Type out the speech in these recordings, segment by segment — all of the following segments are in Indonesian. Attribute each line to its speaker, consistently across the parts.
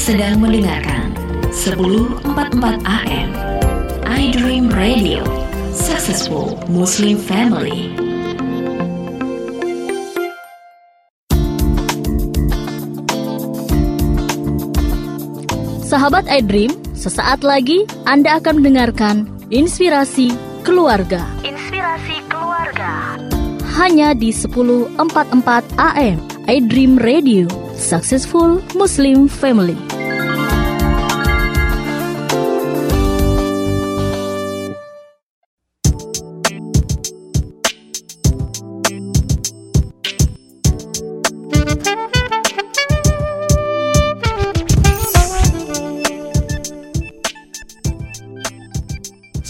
Speaker 1: sedang mendengarkan 1044 AM iDream Radio Successful Muslim Family.
Speaker 2: Sahabat iDream, sesaat lagi Anda akan mendengarkan Inspirasi Keluarga.
Speaker 1: Inspirasi keluarga.
Speaker 2: Hanya di 1044 AM iDream Radio Successful Muslim Family.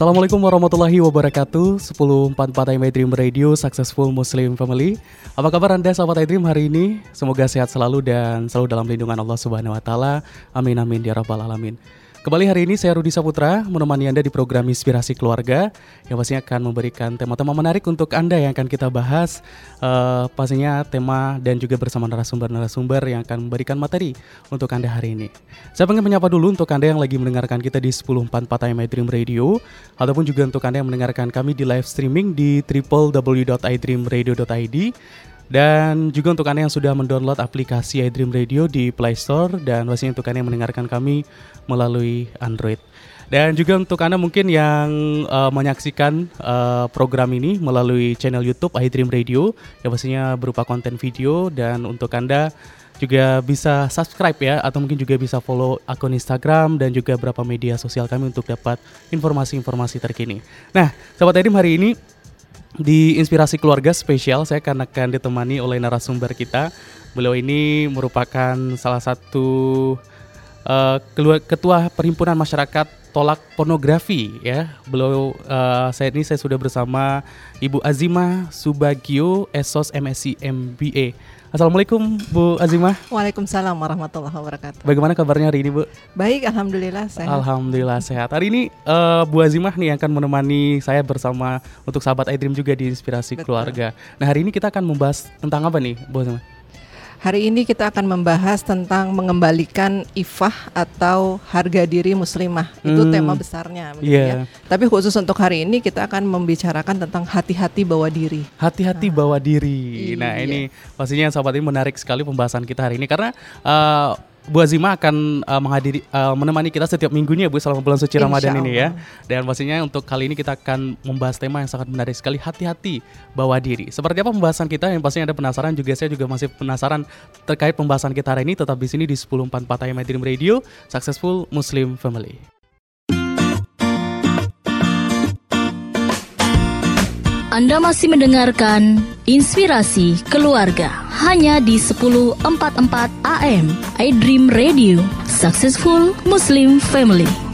Speaker 3: Assalamualaikum warahmatullahi wabarakatuh 1044 My Dream Radio Successful Muslim Family Apa kabar Anda sahabat iDream hari ini? Semoga sehat selalu dan selalu dalam lindungan Allah Subhanahu Wa Taala. Amin amin ya rabbal alamin Kembali hari ini saya Rudi Saputra menemani Anda di program Inspirasi Keluarga yang pastinya akan memberikan tema-tema menarik untuk Anda yang akan kita bahas uh, pastinya tema dan juga bersama narasumber-narasumber yang akan memberikan materi untuk Anda hari ini. Saya pengen menyapa dulu untuk Anda yang lagi mendengarkan kita di 1044 My Dream Radio ataupun juga untuk Anda yang mendengarkan kami di live streaming di www.idreamradio.id dan juga untuk Anda yang sudah mendownload aplikasi iDream Radio di Play Store dan pastinya untuk Anda yang mendengarkan kami melalui Android. Dan juga untuk Anda mungkin yang uh, menyaksikan uh, program ini melalui channel YouTube iDream Radio yang pastinya berupa konten video dan untuk Anda juga bisa subscribe ya atau mungkin juga bisa follow akun Instagram dan juga beberapa media sosial kami untuk dapat informasi-informasi terkini. Nah, sahabat iDream hari ini di Inspirasi Keluarga Spesial saya akan akan ditemani oleh narasumber kita. Beliau ini merupakan salah satu uh, ketua Perhimpunan Masyarakat Tolak Pornografi ya. Beliau uh, saya ini saya sudah bersama Ibu Azima Subagio Esos MSc MBA. Assalamualaikum Bu Azimah.
Speaker 4: Waalaikumsalam warahmatullahi wabarakatuh.
Speaker 3: Bagaimana kabarnya hari ini Bu?
Speaker 4: Baik, alhamdulillah sehat.
Speaker 3: Alhamdulillah sehat. Hari ini uh, Bu Azimah nih akan menemani saya bersama untuk sahabat iDream juga di Inspirasi Betul. Keluarga. Nah hari ini kita akan membahas tentang apa nih Bu Azimah?
Speaker 4: Hari ini kita akan membahas tentang mengembalikan ifah atau harga diri muslimah. Itu hmm. tema besarnya yeah. ya. Tapi khusus untuk hari ini kita akan membicarakan tentang hati-hati bawa diri.
Speaker 3: Hati-hati nah. bawa diri. Nah, iya. ini pastinya sahabat ini menarik sekali pembahasan kita hari ini karena uh, Bu Azima akan uh, menghadiri uh, menemani kita setiap minggunya Bu selama bulan suci Ramadan ini ya. Dan pastinya untuk kali ini kita akan membahas tema yang sangat menarik sekali hati-hati bawa diri. Seperti apa pembahasan kita yang pastinya ada penasaran juga saya juga masih penasaran terkait pembahasan kita hari ini tetap di sini di 1044 IM Dream Radio Successful Muslim Family.
Speaker 2: Anda masih mendengarkan Inspirasi Keluarga hanya di 1044 AM iDream Radio Successful Muslim Family.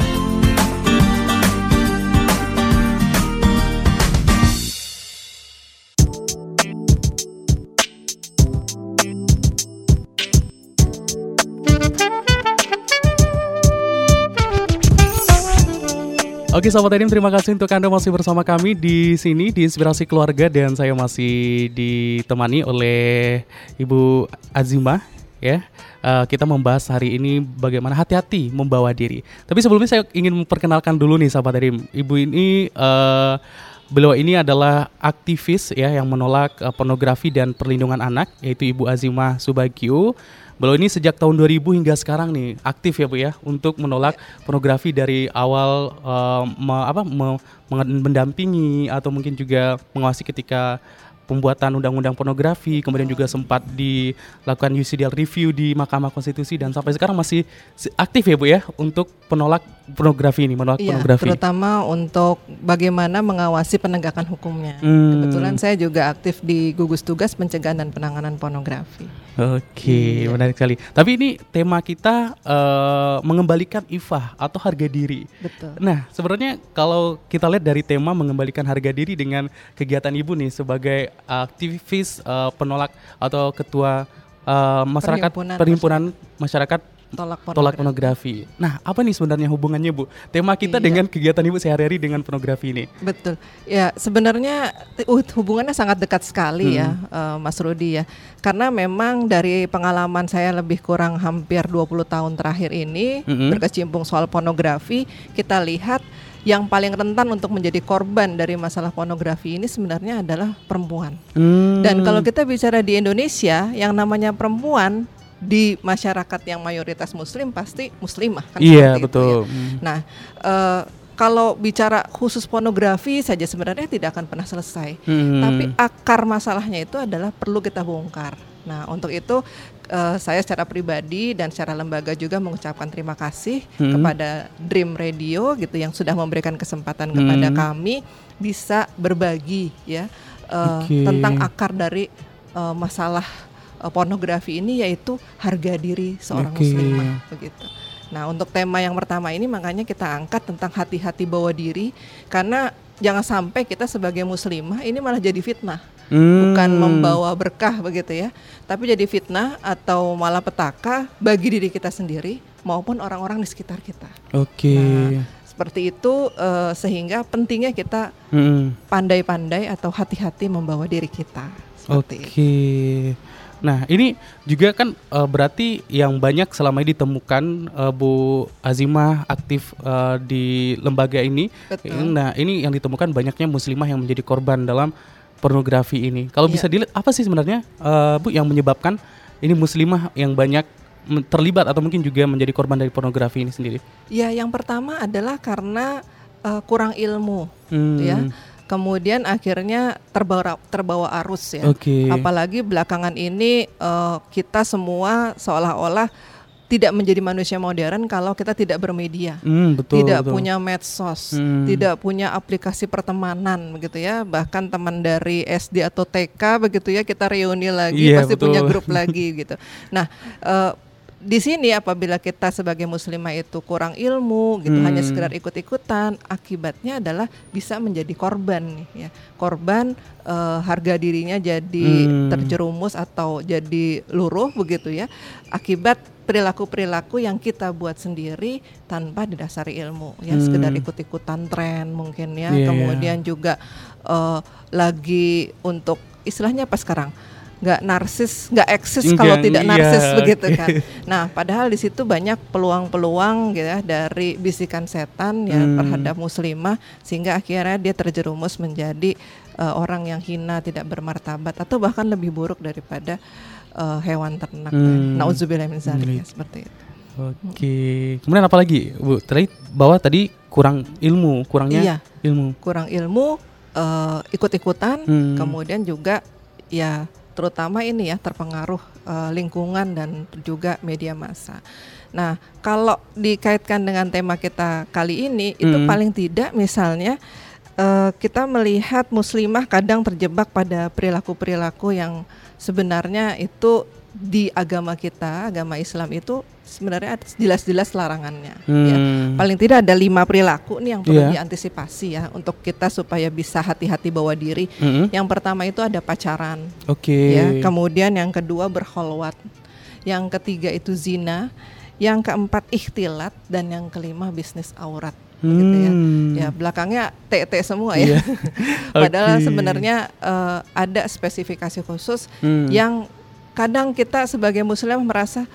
Speaker 3: Oke sahabat Edim, terima kasih untuk Anda masih bersama kami di sini di Inspirasi Keluarga dan saya masih ditemani oleh Ibu Azimah ya. Uh, kita membahas hari ini bagaimana hati-hati membawa diri. Tapi sebelumnya saya ingin memperkenalkan dulu nih sahabat Edim. Ibu ini uh, Beliau ini adalah aktivis ya yang menolak uh, pornografi dan perlindungan anak yaitu Ibu Azimah Subagio. Beliau ini sejak tahun 2000 hingga sekarang nih aktif ya Bu ya untuk menolak pornografi dari awal uh, me, apa me, mendampingi atau mungkin juga mengawasi ketika pembuatan undang-undang pornografi, kemudian juga sempat dilakukan UCDL review di Mahkamah Konstitusi dan sampai sekarang masih aktif ya Bu ya untuk penolak pornografi ini, menolak iya, pornografi.
Speaker 4: terutama untuk bagaimana mengawasi penegakan hukumnya. Hmm. Kebetulan saya juga aktif di gugus tugas pencegahan dan penanganan pornografi.
Speaker 3: Oke, iya. menarik sekali. Tapi ini tema kita uh, mengembalikan ifah atau harga diri.
Speaker 4: Betul.
Speaker 3: Nah, sebenarnya kalau kita lihat dari tema mengembalikan harga diri dengan kegiatan Ibu nih sebagai aktivis uh, penolak atau ketua uh, masyarakat perhimpunan, perhimpunan masyarakat tolak pornografi. tolak pornografi. Nah, apa nih sebenarnya hubungannya Bu? Tema kita iya. dengan kegiatan Ibu sehari-hari dengan pornografi ini.
Speaker 4: Betul. Ya, sebenarnya uh, hubungannya sangat dekat sekali ya, hmm. ya, uh, Mas Rudi ya. Karena memang dari pengalaman saya lebih kurang hampir 20 tahun terakhir ini hmm. berkecimpung soal pornografi, kita lihat yang paling rentan untuk menjadi korban dari masalah pornografi ini sebenarnya adalah perempuan. Hmm. Dan kalau kita bicara di Indonesia, yang namanya perempuan di masyarakat yang mayoritas muslim pasti muslimah kan
Speaker 3: Iya, betul. Itu, ya. Hmm.
Speaker 4: Nah, uh, kalau bicara khusus pornografi saja sebenarnya tidak akan pernah selesai. Hmm. Tapi akar masalahnya itu adalah perlu kita bongkar. Nah, untuk itu uh, saya secara pribadi dan secara lembaga juga mengucapkan terima kasih hmm. kepada Dream Radio gitu yang sudah memberikan kesempatan hmm. kepada kami bisa berbagi ya uh, okay. tentang akar dari uh, masalah uh, pornografi ini yaitu harga diri seorang okay. muslimah begitu. Nah, untuk tema yang pertama ini makanya kita angkat tentang hati-hati bawa diri karena jangan sampai kita sebagai muslimah ini malah jadi fitnah hmm. bukan membawa berkah begitu ya, tapi jadi fitnah atau malah petaka bagi diri kita sendiri maupun orang-orang di sekitar kita.
Speaker 3: Oke. Okay. Nah,
Speaker 4: seperti itu uh, sehingga pentingnya kita hmm. pandai-pandai hmm. atau hati-hati membawa diri kita.
Speaker 3: Oke. Okay. Nah, ini juga kan uh, berarti yang banyak selama ini ditemukan uh, Bu Azimah aktif uh, di lembaga ini. Betul. Nah, ini yang ditemukan banyaknya muslimah yang menjadi korban dalam pornografi ini. Kalau yeah. bisa dilihat apa sih sebenarnya uh, Bu yang menyebabkan ini muslimah yang banyak terlibat atau mungkin juga menjadi korban dari pornografi ini sendiri?
Speaker 4: Ya, yang pertama adalah karena uh, kurang ilmu, hmm. ya. Kemudian akhirnya terbawa terbawa arus ya.
Speaker 3: Okay.
Speaker 4: Apalagi belakangan ini uh, kita semua seolah-olah tidak menjadi manusia modern kalau kita tidak bermedia,
Speaker 3: mm, betul,
Speaker 4: tidak
Speaker 3: betul.
Speaker 4: punya medsos, mm. tidak punya aplikasi pertemanan, begitu ya. Bahkan teman dari SD atau TK begitu ya kita reuni lagi, yeah, pasti betul. punya grup lagi gitu. Nah, uh, di sini apabila kita sebagai muslimah itu kurang ilmu gitu hmm. hanya sekedar ikut-ikutan akibatnya adalah bisa menjadi korban nih ya korban uh, harga dirinya jadi hmm. terjerumus atau jadi luruh begitu ya akibat perilaku-perilaku yang kita buat sendiri tanpa didasari ilmu ya hmm. sekedar ikut-ikutan tren mungkin ya yeah. kemudian juga uh, lagi untuk istilahnya apa sekarang nggak narsis, nggak eksis kalau tidak iya. narsis iya. begitu kan. Nah, padahal di situ banyak peluang-peluang gitu ya dari bisikan setan ya hmm. terhadap muslimah sehingga akhirnya dia terjerumus menjadi uh, orang yang hina, tidak bermartabat atau bahkan lebih buruk daripada uh, hewan ternak. Hmm. Nauzubillah min ya, seperti itu.
Speaker 3: Oke. Kemudian apa lagi, Bu? Tadi bahwa tadi kurang ilmu, kurangnya iya, ilmu.
Speaker 4: Kurang ilmu, uh, ikut-ikutan, hmm. kemudian juga ya terutama ini ya terpengaruh uh, lingkungan dan juga media massa. Nah, kalau dikaitkan dengan tema kita kali ini hmm. itu paling tidak misalnya uh, kita melihat muslimah kadang terjebak pada perilaku-perilaku yang sebenarnya itu di agama kita, agama Islam itu sebenarnya jelas-jelas larangannya. Ya. Hmm. Ya. Paling tidak ada lima perilaku nih yang perlu yeah. diantisipasi ya untuk kita supaya bisa hati-hati bawa diri. Hmm. Yang pertama itu ada pacaran.
Speaker 3: Oke. Okay.
Speaker 4: Ya. Kemudian yang kedua berholwat. Yang ketiga itu zina. Yang keempat ikhtilat dan yang kelima bisnis aurat. Hmm. gitu ya. Ya belakangnya TT semua ya. Yeah. Padahal okay. sebenarnya uh, ada spesifikasi khusus hmm. yang kadang kita sebagai muslim merasa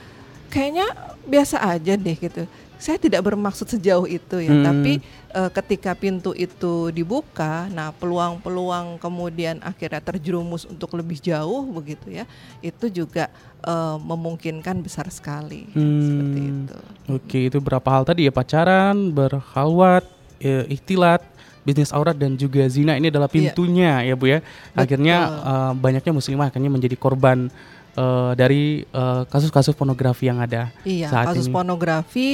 Speaker 4: kayaknya biasa aja deh gitu. Saya tidak bermaksud sejauh itu ya, hmm. tapi uh, ketika pintu itu dibuka, nah peluang-peluang kemudian akhirnya terjerumus untuk lebih jauh begitu ya, itu juga uh, memungkinkan besar sekali hmm. seperti itu.
Speaker 3: Oke, itu berapa hal tadi ya pacaran, berhalwat, ya, ikhtilat, bisnis aurat dan juga zina ini adalah iya. pintunya ya, ya Bu ya. Akhirnya uh, banyaknya muslimah akhirnya menjadi korban uh, dari eh, kasus-kasus uh, pornografi yang ada
Speaker 4: iya,
Speaker 3: saat
Speaker 4: kasus
Speaker 3: ini.
Speaker 4: pornografi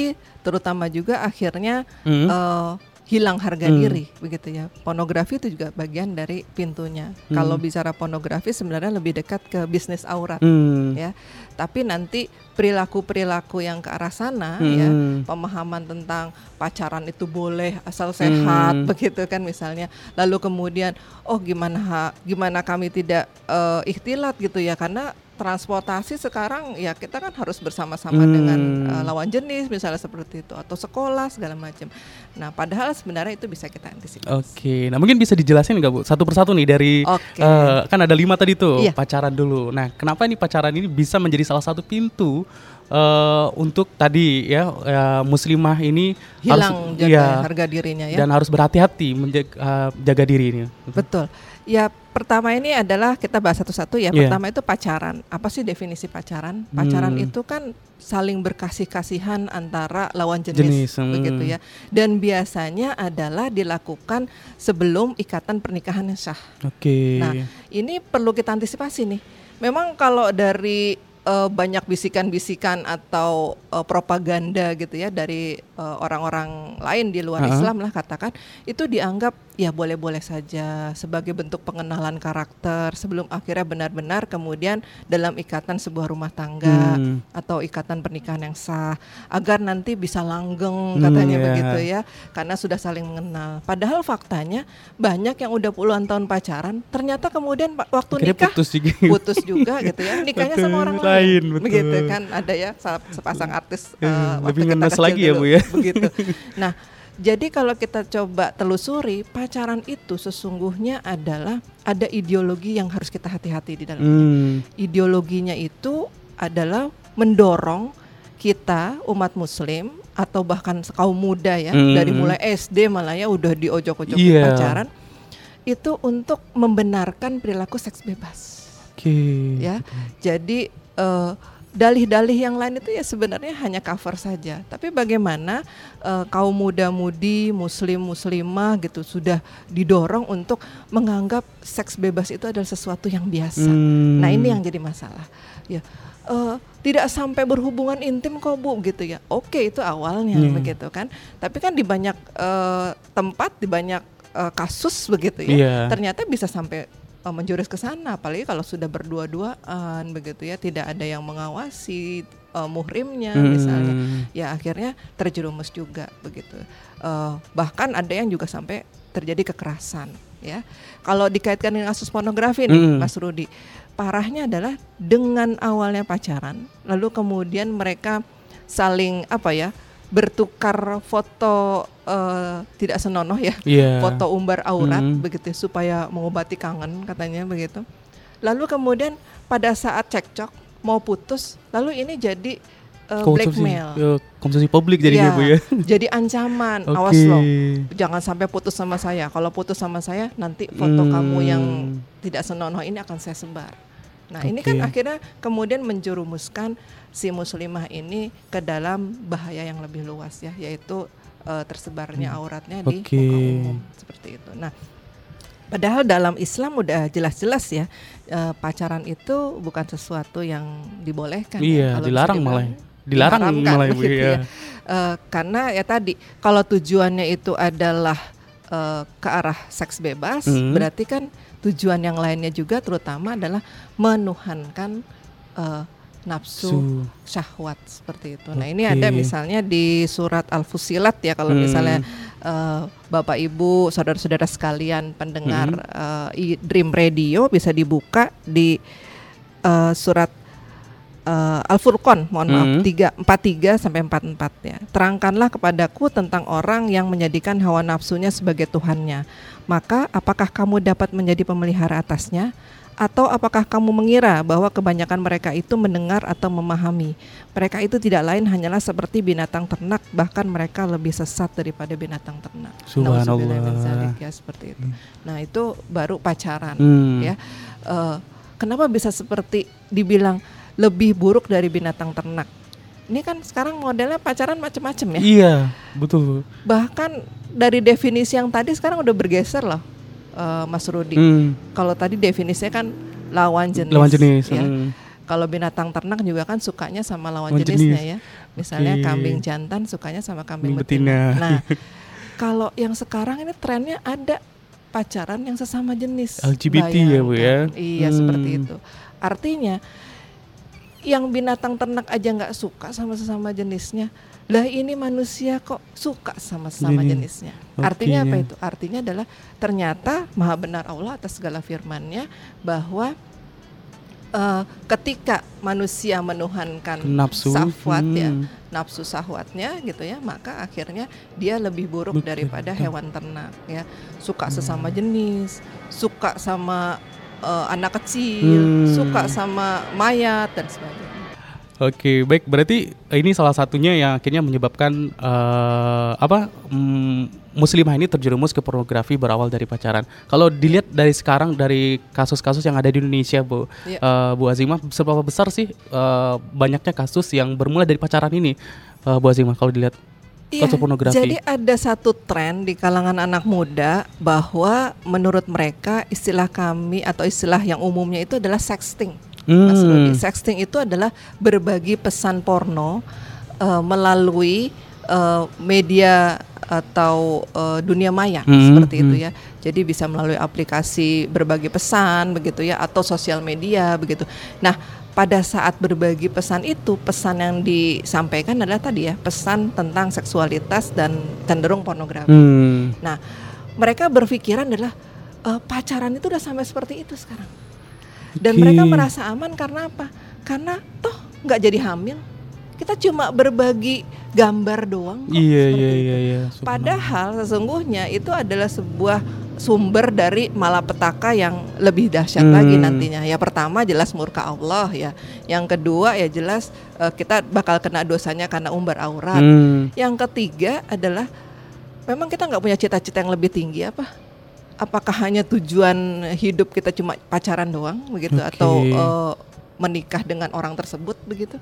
Speaker 4: terutama juga akhirnya mm-hmm. uh, hilang harga mm. diri begitu ya. Pornografi itu juga bagian dari pintunya. Mm. Kalau bicara pornografi sebenarnya lebih dekat ke bisnis aurat mm. ya. Tapi nanti perilaku-perilaku yang ke arah sana hmm. ya pemahaman tentang pacaran itu boleh asal sehat hmm. begitu kan misalnya lalu kemudian oh gimana gimana kami tidak uh, ikhtilat gitu ya karena transportasi sekarang ya kita kan harus bersama-sama hmm. dengan uh, lawan jenis misalnya seperti itu atau sekolah segala macam. Nah, padahal sebenarnya itu bisa kita antisipasi.
Speaker 3: Oke, okay. nah mungkin bisa dijelasin nggak bu satu persatu nih dari okay. uh, eh, kan ada lima tadi tuh iya. pacaran dulu. Nah, kenapa ini pacaran ini bisa menjadi salah satu pintu uh, untuk tadi ya uh, muslimah ini
Speaker 4: hilang harus, jaga ya, harga dirinya ya
Speaker 3: dan harus berhati-hati menjaga uh, jaga diri ini.
Speaker 4: Betul. Ya pertama ini adalah kita bahas satu-satu ya. Yeah. Pertama itu pacaran. Apa sih definisi pacaran? Pacaran hmm. itu kan saling berkasih-kasihan antara lawan jenis, jenis hmm. begitu ya. Dan biasanya adalah dilakukan sebelum ikatan pernikahan yang sah.
Speaker 3: Oke. Okay.
Speaker 4: Nah, ini perlu kita antisipasi nih. Memang kalau dari uh, banyak bisikan-bisikan atau uh, propaganda gitu ya dari eh, orang-orang uh, lain di luar uh -huh. Islam lah katakan itu dianggap ya boleh-boleh saja sebagai bentuk pengenalan karakter sebelum akhirnya benar-benar kemudian dalam ikatan sebuah rumah tangga hmm. atau ikatan pernikahan yang sah agar nanti bisa langgeng katanya hmm, yeah. begitu ya karena sudah saling mengenal. Padahal faktanya banyak yang udah puluhan tahun pacaran ternyata kemudian waktu Akhirnya nikah putus juga, putus juga gitu ya nikahnya sama orang lain betul. begitu kan ada ya sepasang artis
Speaker 3: uh, lebih ngenes lagi ya, dulu, ya Bu ya.
Speaker 4: Begitu. Nah, jadi kalau kita coba telusuri pacaran itu sesungguhnya adalah ada ideologi yang harus kita hati-hati di dalamnya. Hmm. Ideologinya itu adalah mendorong kita umat muslim atau bahkan kaum muda ya hmm. dari mulai SD malah ya udah diojok-ojok yeah. pacaran itu untuk membenarkan perilaku seks bebas.
Speaker 3: Okay.
Speaker 4: Ya. Jadi uh, dalih-dalih yang lain itu ya sebenarnya hanya cover saja. Tapi bagaimana uh, kaum muda-mudi, muslim-muslimah gitu sudah didorong untuk menganggap seks bebas itu adalah sesuatu yang biasa. Hmm. Nah ini yang jadi masalah. Ya. Uh, tidak sampai berhubungan intim kok bu gitu ya oke itu awalnya hmm. begitu kan tapi kan di banyak uh, tempat di banyak uh, kasus begitu ya yeah. ternyata bisa sampai uh, menjurus ke sana apalagi kalau sudah berdua-duaan begitu ya tidak ada yang mengawasi uh, muhrimnya hmm. misalnya ya akhirnya terjerumus juga begitu uh, bahkan ada yang juga sampai terjadi kekerasan ya kalau dikaitkan dengan kasus pornografi nih hmm. Mas Rudi parahnya adalah dengan awalnya pacaran lalu kemudian mereka saling apa ya bertukar foto uh, tidak senonoh ya, yeah. foto umbar aurat mm. begitu supaya mengobati kangen katanya begitu. Lalu kemudian pada saat cekcok mau putus, lalu ini jadi uh, blackmail.
Speaker 3: Ya, konsumsi publik jadinya ya, bu ya.
Speaker 4: Jadi ancaman, okay. awas loh, jangan sampai putus sama saya. Kalau putus sama saya, nanti foto hmm. kamu yang tidak senonoh ini akan saya sebar. Nah okay. ini kan akhirnya kemudian menjerumuskan si muslimah ini ke dalam bahaya yang lebih luas ya, yaitu uh, tersebarnya hmm. auratnya di okay. muka umum seperti itu. Nah padahal dalam Islam udah jelas-jelas ya uh, pacaran itu bukan sesuatu yang dibolehkan.
Speaker 3: Ya. Iya, ya. Kalau dilarang malah. Dilarang malah
Speaker 4: begitu ya. ya. Uh, karena ya tadi kalau tujuannya itu adalah uh, ke arah seks bebas, hmm. berarti kan tujuan yang lainnya juga terutama adalah menuhankan uh, nafsu Su. syahwat seperti itu. Okay. Nah ini ada misalnya di surat Al-Fusilat ya kalau hmm. misalnya uh, Bapak Ibu saudara-saudara sekalian pendengar hmm. uh, Dream Radio bisa dibuka di uh, surat uh, Al-Furqan, mohon maaf, hmm. 3 43 sampai 44 ya. Terangkanlah kepadaku tentang orang yang menjadikan hawa nafsunya sebagai tuhannya maka apakah kamu dapat menjadi pemelihara atasnya? Atau apakah kamu mengira bahwa kebanyakan mereka itu mendengar atau memahami? Mereka itu tidak lain hanyalah seperti binatang ternak, bahkan mereka lebih sesat daripada binatang ternak.
Speaker 3: Subhanallah.
Speaker 4: Ya, seperti itu. Nah itu baru pacaran, hmm. ya. Uh, kenapa bisa seperti dibilang lebih buruk dari binatang ternak? Ini kan sekarang modelnya pacaran macam-macam ya.
Speaker 3: Iya, betul.
Speaker 4: Bahkan dari definisi yang tadi sekarang udah bergeser loh, uh, Mas Rudi. Hmm. Kalau tadi definisinya kan lawan jenis.
Speaker 3: Lawan jenis.
Speaker 4: Ya. Hmm. Kalau binatang ternak juga kan sukanya sama lawan, lawan jenisnya jenis. ya. Misalnya okay. kambing jantan sukanya sama kambing betina. betina. Nah, kalau yang sekarang ini trennya ada pacaran yang sesama jenis.
Speaker 3: LGBT Bayangkan. ya bu ya.
Speaker 4: Iya hmm. seperti itu. Artinya yang binatang ternak aja nggak suka sama sesama jenisnya lah ini manusia kok suka sama sesama jenisnya okay. artinya apa itu artinya adalah ternyata maha benar Allah atas segala firmannya bahwa uh, ketika manusia menuhankan
Speaker 3: nafsu
Speaker 4: sahwat ya,
Speaker 3: hmm.
Speaker 4: nafsu sahwatnya gitu ya, maka akhirnya dia lebih buruk daripada hewan ternak ya. Suka sesama jenis, suka sama uh, anak kecil,
Speaker 3: Hmm.
Speaker 4: suka sama mayat dan sebagainya.
Speaker 3: Oke, baik. Berarti ini salah satunya yang akhirnya menyebabkan eh, apa mm, muslimah ini terjerumus ke pornografi berawal dari pacaran. Kalau dilihat dari sekarang dari kasus-kasus yang ada di Indonesia, Bu,
Speaker 4: Iya.
Speaker 3: eh, Bu Azimah, seberapa besar sih eh, banyaknya kasus yang bermula dari pacaran ini, eh, Bu Azimah? Kalau dilihat pornografi.
Speaker 4: Iya, Jadi ada satu tren di kalangan anak muda bahwa menurut mereka istilah kami atau istilah yang umumnya itu adalah sexting. Mas
Speaker 3: Hmm.
Speaker 4: Rudi. Sexting itu adalah berbagi pesan porno eh, melalui eh, media atau eh, dunia maya
Speaker 3: Hmm,
Speaker 4: seperti itu
Speaker 3: hmm.
Speaker 4: ya. Jadi bisa melalui aplikasi berbagi pesan begitu ya atau sosial media begitu. Nah, pada saat berbagi pesan itu, pesan yang disampaikan adalah tadi ya, pesan tentang seksualitas dan cenderung pornografi.
Speaker 3: Hmm.
Speaker 4: Nah, mereka berpikiran adalah eh, pacaran itu udah sampai seperti itu sekarang. Dan
Speaker 3: Oke.
Speaker 4: mereka merasa aman karena apa? Karena toh nggak jadi hamil. Kita cuma berbagi gambar doang.
Speaker 3: Iya, iya,
Speaker 4: itu.
Speaker 3: iya, iya.
Speaker 4: Padahal sesungguhnya itu adalah sebuah sumber dari malapetaka yang lebih dahsyat
Speaker 3: Hmm.
Speaker 4: lagi nantinya. Ya pertama jelas murka Allah ya. Yang kedua ya jelas eh, kita bakal kena dosanya karena umbar aurat.
Speaker 3: Hmm.
Speaker 4: Yang ketiga adalah memang kita nggak punya cita-cita yang lebih tinggi apa? Apakah hanya tujuan hidup kita cuma pacaran doang begitu
Speaker 3: Oke.
Speaker 4: atau eh, menikah dengan orang tersebut begitu?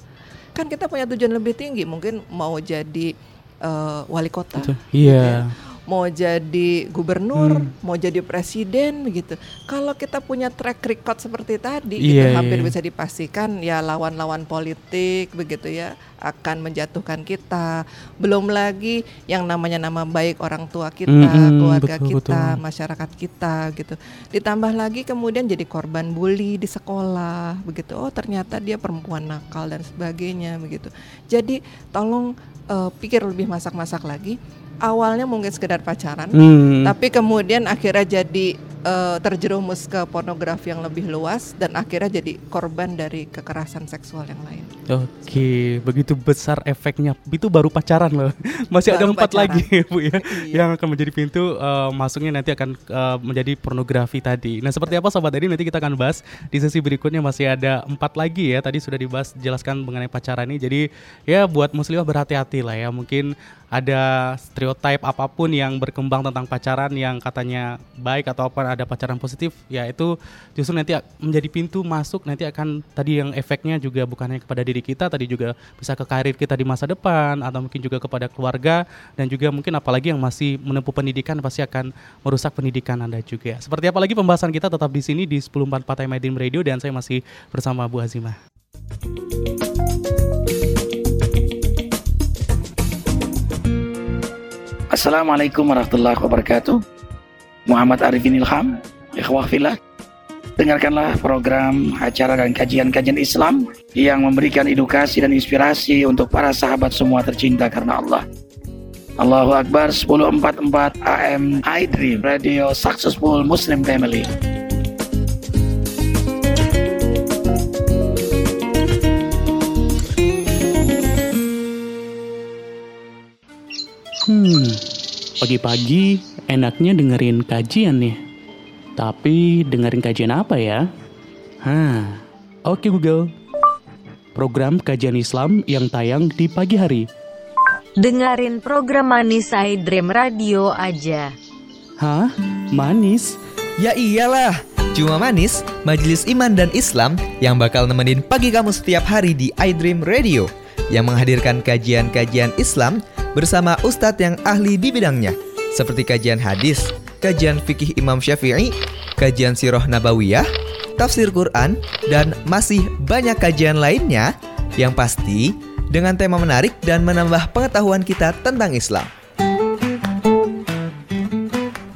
Speaker 4: Kan kita punya tujuan lebih tinggi, mungkin mau jadi eh, wali kota,
Speaker 3: Betul.
Speaker 4: gitu
Speaker 3: Iya.
Speaker 4: ya. Mau jadi gubernur,
Speaker 3: Hmm.
Speaker 4: mau jadi presiden begitu. Kalau kita punya track record seperti tadi,
Speaker 3: Iya,
Speaker 4: gitu, hampir
Speaker 3: iya.
Speaker 4: bisa dipastikan ya lawan-lawan politik begitu ya akan menjatuhkan kita. Belum lagi yang namanya nama baik orang tua kita,
Speaker 3: Mm-mm,
Speaker 4: keluarga
Speaker 3: betul,
Speaker 4: kita,
Speaker 3: betul.
Speaker 4: masyarakat kita gitu. Ditambah lagi kemudian jadi korban bully di sekolah begitu. Oh, ternyata dia perempuan nakal dan sebagainya begitu. Jadi tolong eh, pikir lebih masak-masak lagi. Awalnya mungkin sekedar pacaran,
Speaker 3: Hmm.
Speaker 4: tapi kemudian akhirnya jadi eh, terjerumus ke pornografi yang lebih luas dan akhirnya jadi korban dari kekerasan seksual yang lain.
Speaker 3: Oke, begitu besar efeknya. Itu baru pacaran loh. Masih ada
Speaker 4: Baru
Speaker 3: empat
Speaker 4: pacaran.
Speaker 3: lagi, Bu ya.
Speaker 4: Iya.
Speaker 3: Yang akan menjadi pintu eh, masuknya nanti akan eh, menjadi pornografi tadi. Nah, seperti apa sobat tadi nanti kita akan bahas di sesi berikutnya masih ada empat lagi ya. Tadi sudah dibahas jelaskan mengenai pacaran ini. Jadi ya buat muslimah berhati-hati lah ya. Mungkin ada stereotip apa pun yang berkembang tentang pacaran yang katanya baik atau apa ada pacaran positif ya itu justru nanti menjadi pintu masuk nanti akan tadi yang efeknya juga bukan hanya kepada diri kita tadi juga bisa ke karir kita di masa depan atau mungkin juga kepada keluarga dan juga mungkin apalagi yang masih menempuh pendidikan pasti akan merusak pendidikan Anda juga. Seperti apa lagi pembahasan kita tetap di sini di 1044 Time Radio dan saya masih bersama Bu Azimah.
Speaker 5: Assalamualaikum warahmatullahi wabarakatuh. Muhammad Arifin Ilham, ikhwah fillah. Dengarkanlah program acara dan kajian-kajian Islam yang memberikan edukasi dan inspirasi untuk para sahabat semua tercinta karena Allah. Allahu Akbar 1044 AM iDream Radio Successful Muslim Family.
Speaker 3: Hmm, pagi-pagi enaknya dengerin kajian nih. Tapi dengerin kajian apa ya? Hah, oke Google. Program kajian Islam yang tayang di pagi hari.
Speaker 6: Dengerin program Manis I Dream Radio aja.
Speaker 3: Hah? Manis?
Speaker 7: Ya iyalah, cuma manis, majelis iman dan Islam yang bakal nemenin pagi kamu setiap hari di iDream Radio yang menghadirkan kajian-kajian Islam bersama ustadz yang ahli di bidangnya seperti kajian hadis, kajian fikih Imam Syafi'i, kajian sirah nabawiyah, tafsir Quran, dan masih banyak kajian lainnya yang pasti dengan tema menarik dan menambah pengetahuan kita tentang Islam.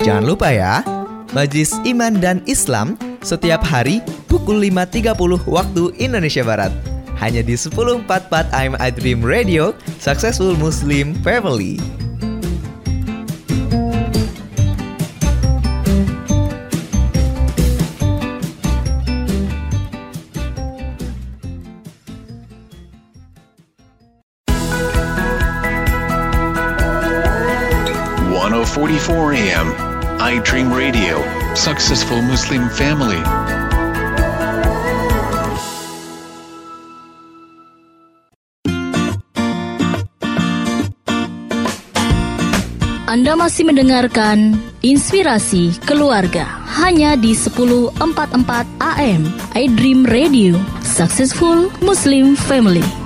Speaker 7: Jangan lupa ya, Majlis Iman dan Islam setiap hari pukul 5.30 waktu Indonesia Barat hanya di 1044 I'm I Dream Radio, Successful Muslim Family.
Speaker 8: Oh Forty-four AM, I Dream Radio, Successful Muslim Family.
Speaker 2: Anda masih mendengarkan Inspirasi Keluarga. Hanya di 1044 AM iDream Radio. Successful Muslim Family.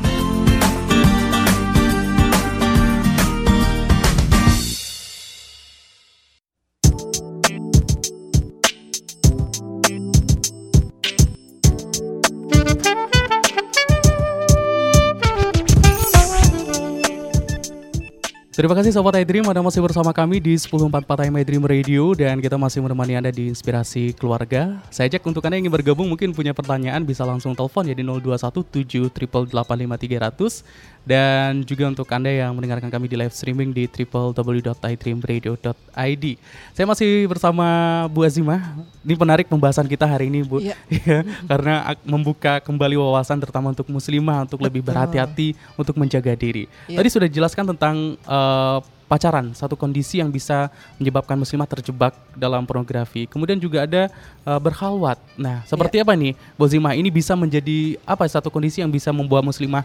Speaker 3: Terima kasih Sobat iDream, Anda masih bersama kami di 1044 AM iDream Radio dan kita masih menemani Anda di Inspirasi Keluarga. Saya ajak untuk Anda yang ingin bergabung mungkin punya pertanyaan bisa langsung telepon ya di 0217885300 dan juga untuk Anda yang mendengarkan kami di live streaming di www.idreamradio.id. Saya masih bersama Bu Azimah. Ini menarik pembahasan kita hari ini, Bu.
Speaker 4: Iya.
Speaker 3: Ya, karena membuka kembali wawasan terutama untuk muslimah untuk lebih berhati-hati untuk menjaga diri.
Speaker 4: Iya.
Speaker 3: Tadi sudah dijelaskan tentang uh, pacaran, satu kondisi yang bisa menyebabkan muslimah terjebak dalam pornografi. Kemudian juga ada uh, berhalwat. Nah, seperti apa nih, Bu Azimah? Ini bisa menjadi apa satu kondisi yang bisa membuat muslimah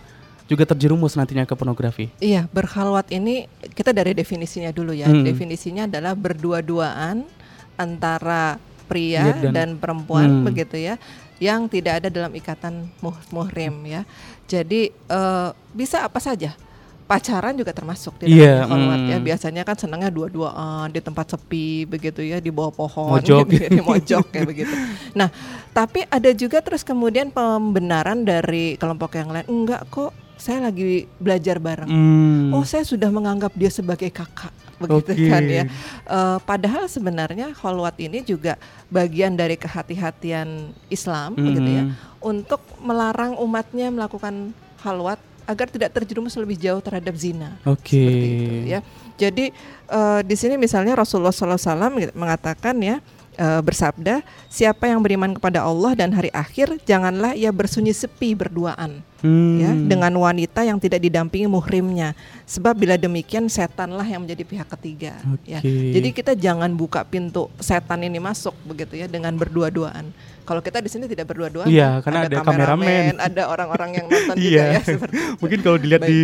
Speaker 3: juga terjerumus nantinya ke pornografi.
Speaker 4: Iya, berhalwat ini kita dari definisinya dulu ya.
Speaker 3: Hmm.
Speaker 4: Definisinya adalah berdua-duaan antara pria
Speaker 3: Iya, dan-
Speaker 4: dan, perempuan
Speaker 3: Hmm.
Speaker 4: begitu ya, yang tidak ada dalam ikatan muh- muhrim ya. Jadi eh, bisa apa saja. Pacaran juga termasuk di
Speaker 3: Iya,
Speaker 4: dalamnya halwat ya.
Speaker 3: hmm.
Speaker 4: Biasanya kan senangnya dua-duaan di tempat sepi begitu ya, di bawah pohon
Speaker 3: Mojok.
Speaker 4: gitu ya, di mojok kayak begitu. Nah, tapi ada juga terus kemudian pembenaran dari kelompok yang lain, enggak kok saya lagi belajar bareng.
Speaker 3: Hmm.
Speaker 4: Oh, saya sudah menganggap dia sebagai kakak, begitu
Speaker 3: Oke.
Speaker 4: kan ya. Eh, padahal sebenarnya kholwat ini juga bagian dari kehati-hatian Islam, begitu ya, untuk melarang umatnya melakukan khalwat agar tidak terjerumus lebih jauh terhadap zina.
Speaker 3: Oke.
Speaker 4: Seperti itu ya. Jadi eh, di sini misalnya Rasulullah SAW mengatakan ya eh, bersabda, siapa yang beriman kepada Allah dan hari akhir, janganlah ia bersunyi sepi berduaan
Speaker 3: Hmm.
Speaker 4: ya dengan wanita yang tidak didampingi muhrimnya sebab bila demikian setanlah yang menjadi pihak ketiga ya
Speaker 3: Oke.
Speaker 4: jadi kita jangan buka pintu setan ini masuk begitu ya dengan berdua-duaan kalau kita di sini tidak berdua-duaan
Speaker 3: Iya,
Speaker 4: kan?
Speaker 3: karena ada
Speaker 4: kameramen,
Speaker 3: kameramen.
Speaker 4: ada orang-orang yang nonton juga
Speaker 3: Iya.
Speaker 4: ya seperti itu.
Speaker 3: mungkin kalau dilihat di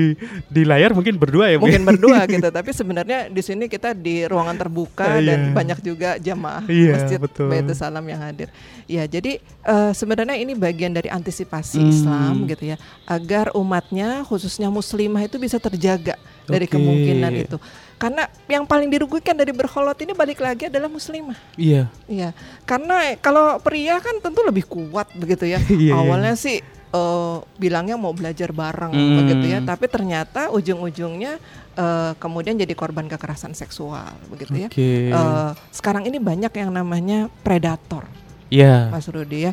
Speaker 3: di layar mungkin berdua ya, Bu?
Speaker 4: mungkin berdua gitu tapi sebenarnya di sini kita di ruangan terbuka
Speaker 3: Iya.
Speaker 4: dan banyak juga jamaah
Speaker 3: Iya,
Speaker 4: masjid
Speaker 3: betul.
Speaker 4: Baitul Salam yang hadir ya jadi eh, sebenarnya ini bagian dari antisipasi
Speaker 3: Hmm.
Speaker 4: Islam gitu ya agar umatnya khususnya muslimah itu bisa terjaga dari
Speaker 3: Oke.
Speaker 4: kemungkinan itu karena yang paling dirugikan dari berholot ini balik lagi adalah muslimah
Speaker 3: Iya.
Speaker 4: Iya, karena kalau pria kan tentu lebih kuat begitu ya.
Speaker 3: Iya, iya.
Speaker 4: Awalnya sih eh, bilangnya mau belajar bareng
Speaker 3: Hmm.
Speaker 4: begitu ya, tapi ternyata ujung-ujungnya eh, kemudian jadi korban kekerasan seksual begitu ya.
Speaker 3: Oke.
Speaker 4: Eh, sekarang ini banyak yang namanya predator,
Speaker 3: Iya.
Speaker 4: Mas Rudi ya.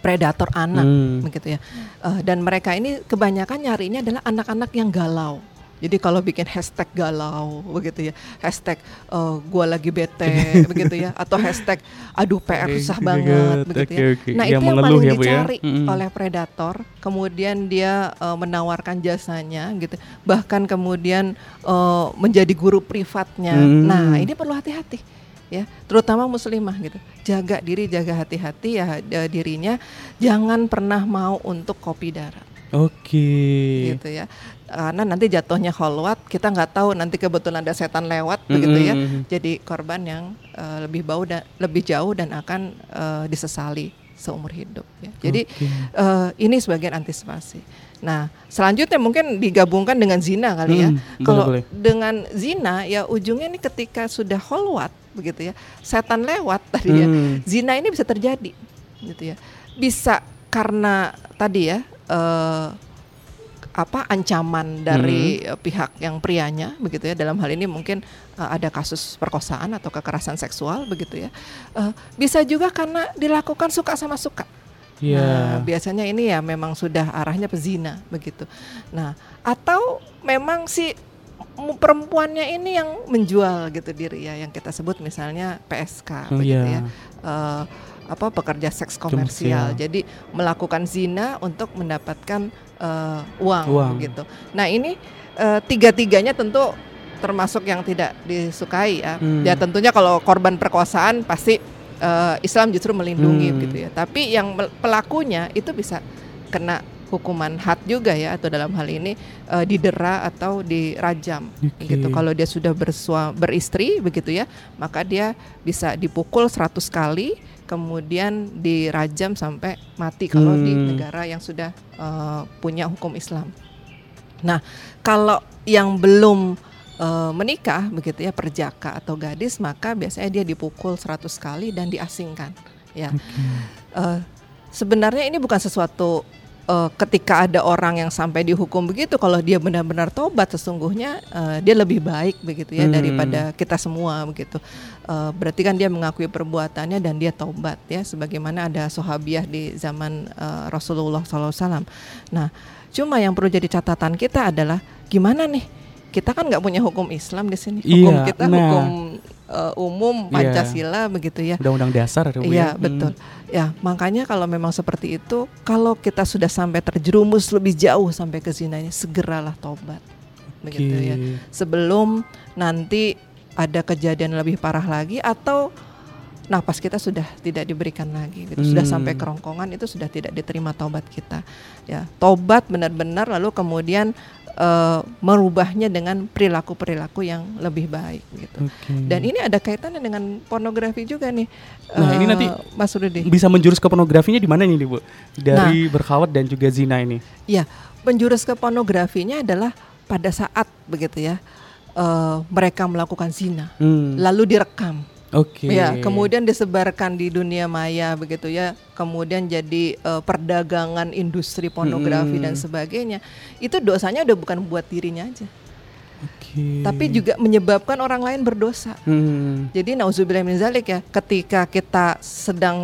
Speaker 4: Predator anak
Speaker 3: Hmm.
Speaker 4: begitu ya. Eh, dan mereka ini kebanyakan nyarinya adalah anak-anak yang galau. Jadi kalau bikin hashtag galau begitu ya, hashtag eh, gua lagi bete begitu ya, atau hashtag aduh PR susah banget begitu ya. Nah
Speaker 3: Yang
Speaker 4: itu yang paling
Speaker 3: ya, ya.
Speaker 4: dicari oleh predator. Kemudian dia eh, menawarkan jasanya gitu, bahkan kemudian eh, menjadi guru privatnya.
Speaker 3: Hmm.
Speaker 4: Nah ini perlu hati-hati ya terutama muslimah gitu. Jaga diri jaga hati-hati ya eh, dirinya. Jangan pernah mau untuk kopi darat
Speaker 3: Oke.
Speaker 4: gitu ya. Karena nanti jatuhnya kholwat kita nggak tahu nanti kebetulan ada setan lewat begitu ya. Jadi korban yang eh, lebih bau dan lebih jauh dan akan eh, disesali seumur hidup ya. Jadi
Speaker 3: Oke.
Speaker 4: eh, ini sebagian antisipasi. Nah selanjutnya mungkin digabungkan dengan zina kali ya.
Speaker 3: Hmm,
Speaker 4: kalau dengan zina ya ujungnya nih ketika sudah kholwat begitu ya setan lewat tadi ya
Speaker 3: Hmm.
Speaker 4: zina ini bisa terjadi gitu ya bisa karena tadi ya eh, apa ancaman dari
Speaker 3: Hmm.
Speaker 4: pihak yang prianya begitu ya dalam hal ini mungkin eh, ada kasus perkosaan atau kekerasan seksual begitu ya Eh, bisa juga karena dilakukan suka sama suka
Speaker 3: Iya.
Speaker 4: Nah, biasanya ini ya memang sudah arahnya pezina begitu. Nah, atau memang si perempuannya ini yang menjual gitu diri ya yang kita sebut misalnya PSK
Speaker 3: Oh,
Speaker 4: begitu
Speaker 3: iya.
Speaker 4: ya. Eh, apa pekerja seks komersial.
Speaker 3: Komersial.
Speaker 4: Jadi melakukan zina untuk mendapatkan eh, uang,
Speaker 3: Uang.
Speaker 4: gitu. Nah, ini eh, tiga-tiganya tentu termasuk yang tidak disukai ya. Hmm. Ya tentunya kalau korban perkosaan pasti uh, Islam justru melindungi hmm. gitu ya. Tapi yang pelakunya itu bisa kena hukuman had juga ya atau dalam hal ini uh, didera atau dirajam okay. gitu. Kalau dia sudah bersua beristri begitu ya, maka dia bisa dipukul 100 kali kemudian dirajam sampai mati kalau hmm. di negara yang sudah uh, punya hukum Islam. Nah, kalau yang belum uh, menikah begitu ya perjaka atau gadis maka biasanya dia dipukul 100 kali dan diasingkan ya. Okay. Uh, sebenarnya ini bukan sesuatu uh, ketika ada orang yang sampai dihukum begitu kalau dia benar-benar tobat sesungguhnya uh, dia lebih baik begitu ya hmm. daripada kita semua begitu uh, berarti kan dia mengakui perbuatannya dan dia tobat ya sebagaimana ada sahabiah di zaman uh, Rasulullah SAW. Nah cuma yang perlu jadi catatan kita adalah gimana nih kita kan nggak punya hukum Islam di sini hukum iya, kita nah. hukum uh, umum iya. Pancasila iya. begitu ya.
Speaker 3: Undang-undang dasar
Speaker 4: ya. Iya, hmm. betul. Ya, makanya kalau memang seperti itu, kalau kita sudah sampai terjerumus lebih jauh sampai ke zina ini, segeralah tobat. Begitu okay. ya. Sebelum nanti ada kejadian lebih parah lagi atau napas kita sudah tidak diberikan lagi gitu. Hmm. Sudah sampai kerongkongan itu sudah tidak diterima tobat kita. Ya, tobat benar-benar lalu kemudian uh, merubahnya dengan perilaku-perilaku yang lebih baik gitu. Okay. Dan ini ada kaitannya dengan pornografi juga nih.
Speaker 3: Nah, uh, ini nanti Mas Rudi bisa menjurus ke pornografinya di mana ini, Bu? Dari nah, berkhawat dan juga zina ini.
Speaker 4: Ya, penjurus ke pornografinya adalah pada saat begitu ya. Uh, mereka melakukan zina, hmm. lalu direkam
Speaker 3: Oke. Okay.
Speaker 4: Ya, kemudian disebarkan di dunia maya begitu ya. Kemudian jadi uh, perdagangan industri pornografi hmm. dan sebagainya. Itu dosanya udah bukan buat dirinya aja. Okay. Tapi juga menyebabkan orang lain berdosa. Hmm. Jadi nauzubillah min zalik ya, ketika kita sedang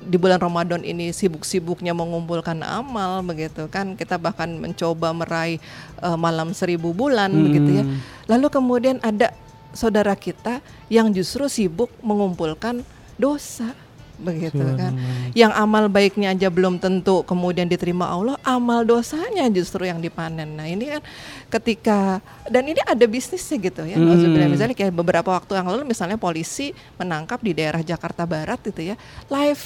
Speaker 4: di bulan Ramadan ini sibuk-sibuknya mengumpulkan amal begitu kan, kita bahkan mencoba meraih uh, malam seribu bulan hmm. begitu ya. Lalu kemudian ada saudara kita yang justru sibuk mengumpulkan dosa begitu kan. Yang amal baiknya aja belum tentu kemudian diterima Allah, amal dosanya justru yang dipanen. Nah, ini kan ketika dan ini ada bisnisnya gitu ya. Hmm. Misalnya kayak beberapa waktu yang lalu misalnya polisi menangkap di daerah Jakarta Barat gitu ya, live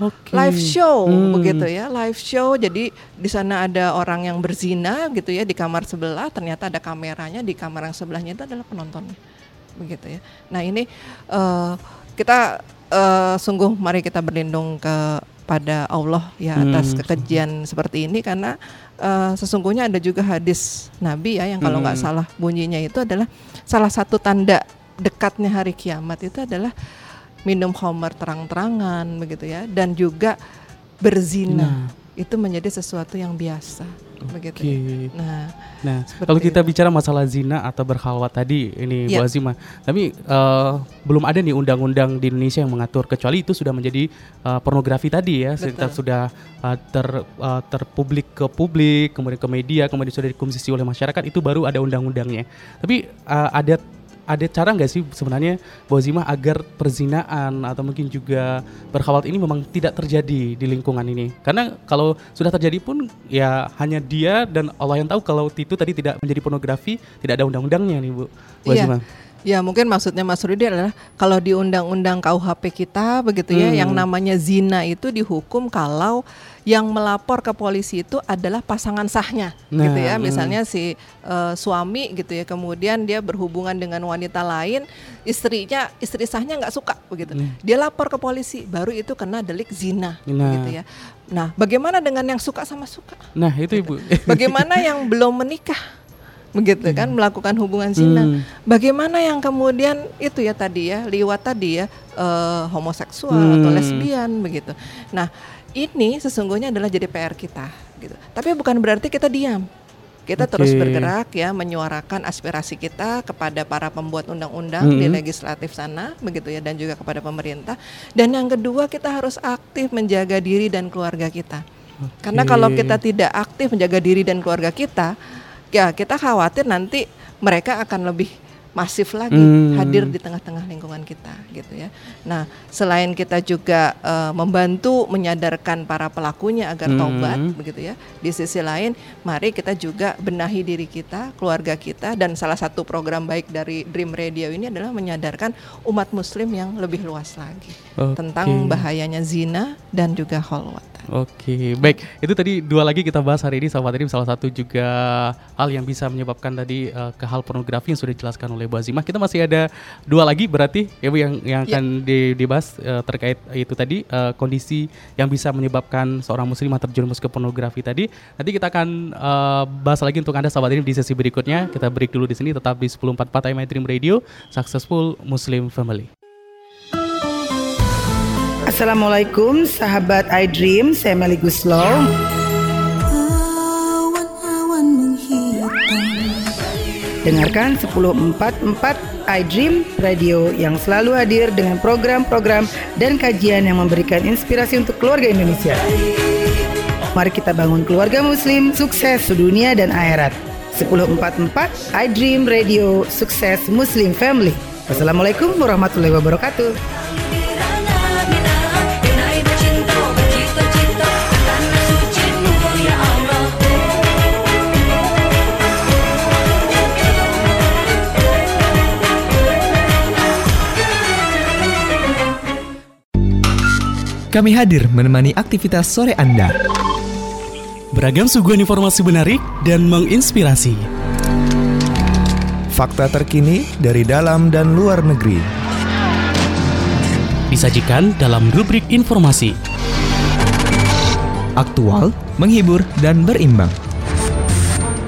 Speaker 4: okay. live show hmm. begitu ya live show jadi di sana ada orang yang berzina gitu ya di kamar sebelah ternyata ada kameranya di kamar yang sebelahnya itu adalah penontonnya begitu ya nah ini uh, kita uh, sungguh mari kita berlindung kepada Allah ya atas hmm. kekejian seperti ini karena uh, sesungguhnya ada juga hadis Nabi ya yang kalau nggak hmm. salah bunyinya itu adalah salah satu tanda dekatnya hari kiamat itu adalah minum homer terang-terangan begitu ya dan juga berzina nah. itu menjadi sesuatu yang biasa okay. begitu. Ya.
Speaker 3: Nah, nah kalau kita itu. bicara masalah zina atau berkhalwat tadi ini ya. Bu Azima, tapi uh, belum ada nih undang-undang di Indonesia yang mengatur kecuali itu sudah menjadi uh, pornografi tadi ya, kita sudah uh, ter uh, terpublik ke publik, kemudian ke media, kemudian sudah dikonsumsi oleh masyarakat itu baru ada undang-undangnya. Tapi uh, ada ada cara nggak sih sebenarnya Bozima agar perzinaan atau mungkin juga berkhawat ini memang tidak terjadi di lingkungan ini? Karena kalau sudah terjadi pun ya hanya dia dan Allah yang tahu kalau itu tadi tidak menjadi pornografi, tidak ada undang-undangnya nih Bu Bozima.
Speaker 4: Iya. Ya mungkin maksudnya Mas Rudi adalah kalau di undang-undang KUHP kita begitu ya hmm. yang namanya zina itu dihukum kalau yang melapor ke polisi itu adalah pasangan sahnya nah, gitu ya. Hmm. Misalnya si uh, suami gitu ya kemudian dia berhubungan dengan wanita lain, istrinya istri sahnya nggak suka begitu. Hmm. Dia lapor ke polisi baru itu kena delik zina nah. gitu ya. Nah, bagaimana dengan yang suka sama suka?
Speaker 3: Nah, itu
Speaker 4: gitu. Ibu. Bagaimana yang belum menikah? begitu kan hmm. melakukan hubungan zina. Hmm. Bagaimana yang kemudian itu ya tadi ya liwat tadi ya uh, homoseksual hmm. atau lesbian begitu. Nah ini sesungguhnya adalah jadi PR kita gitu. Tapi bukan berarti kita diam. Kita okay. terus bergerak ya menyuarakan aspirasi kita kepada para pembuat undang-undang -hmm. di legislatif sana begitu ya dan juga kepada pemerintah. Dan yang kedua kita harus aktif menjaga diri dan keluarga kita. Okay. Karena kalau kita tidak aktif menjaga diri dan keluarga kita, ya kita khawatir nanti mereka akan lebih masif lagi hmm. hadir di tengah-tengah lingkungan kita gitu ya. Nah, selain kita juga uh, membantu menyadarkan para pelakunya agar hmm. tobat begitu ya. Di sisi lain, mari kita juga benahi diri kita, keluarga kita dan salah satu program baik dari Dream Radio ini adalah menyadarkan umat muslim yang lebih luas lagi okay. tentang bahayanya zina dan juga holwat.
Speaker 3: Oke, baik. Itu tadi dua lagi kita bahas hari ini sahabat ini salah satu juga hal yang bisa menyebabkan tadi uh, ke hal pornografi yang sudah dijelaskan oleh Bu Azimah. Kita masih ada dua lagi berarti ya Bu yang yang ya. akan di, dibahas uh, terkait itu tadi uh, kondisi yang bisa menyebabkan seorang muslimah terjerumus ke pornografi tadi. Nanti kita akan uh, bahas lagi untuk Anda sahabat ini di sesi berikutnya. Kita break dulu di sini tetap di 1044 My Dream Radio Successful Muslim Family.
Speaker 9: Assalamualaikum sahabat iDream, saya Meli Guslow. Dengarkan 1044 iDream Radio yang selalu hadir dengan program-program dan kajian yang memberikan inspirasi untuk keluarga Indonesia. Mari kita bangun keluarga muslim sukses dunia dan akhirat. 1044 iDream Radio Sukses Muslim Family. Wassalamualaikum warahmatullahi wabarakatuh.
Speaker 7: Kami hadir menemani aktivitas sore Anda.
Speaker 3: Beragam suguhan informasi menarik dan menginspirasi.
Speaker 10: Fakta terkini dari dalam dan luar negeri.
Speaker 3: Disajikan dalam rubrik informasi.
Speaker 7: Aktual, menghibur, dan berimbang.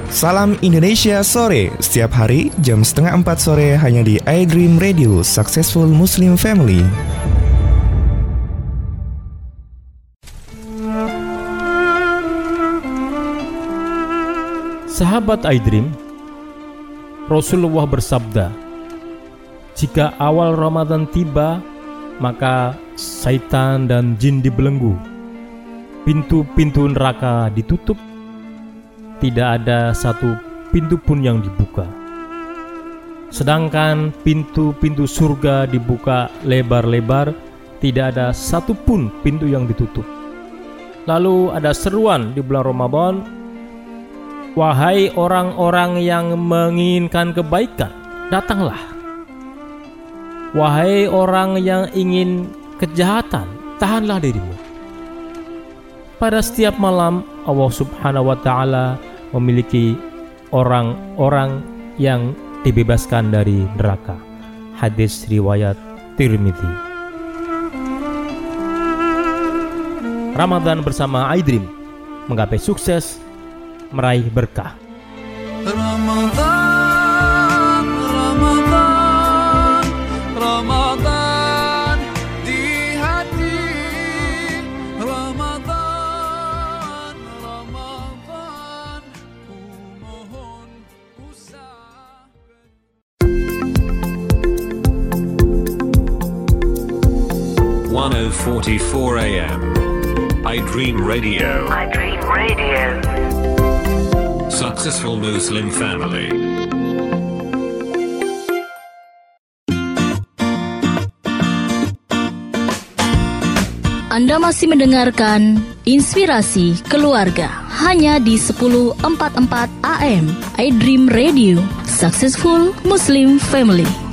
Speaker 10: Salam Indonesia sore setiap hari jam setengah empat sore hanya di iDream Radio Successful Muslim Family.
Speaker 11: Sahabat iDream, Rasulullah bersabda, "Jika awal Ramadan tiba, maka syaitan dan jin dibelenggu. Pintu-pintu neraka ditutup. Tidak ada satu pintu pun yang dibuka. Sedangkan pintu-pintu surga dibuka lebar-lebar, tidak ada satu pun pintu yang ditutup." Lalu ada seruan di bulan Ramadan Wahai orang-orang yang menginginkan kebaikan, datanglah. Wahai orang yang ingin kejahatan, tahanlah dirimu. Pada setiap malam, Allah Subhanahu wa Ta'ala memiliki orang-orang yang dibebaskan dari neraka. Hadis riwayat Tirmidzi. Ramadan bersama iDream menggapai sukses meraih berkah. Ramadan, Ramadan, Ramadan di hati. Ramadan, Ramadan, ku mohon usah.
Speaker 8: 1044 AM. I Dream Radio. I Dream Radio. Successful Muslim Family.
Speaker 2: Anda masih mendengarkan Inspirasi Keluarga hanya di 1044 AM iDream Radio Successful Muslim Family.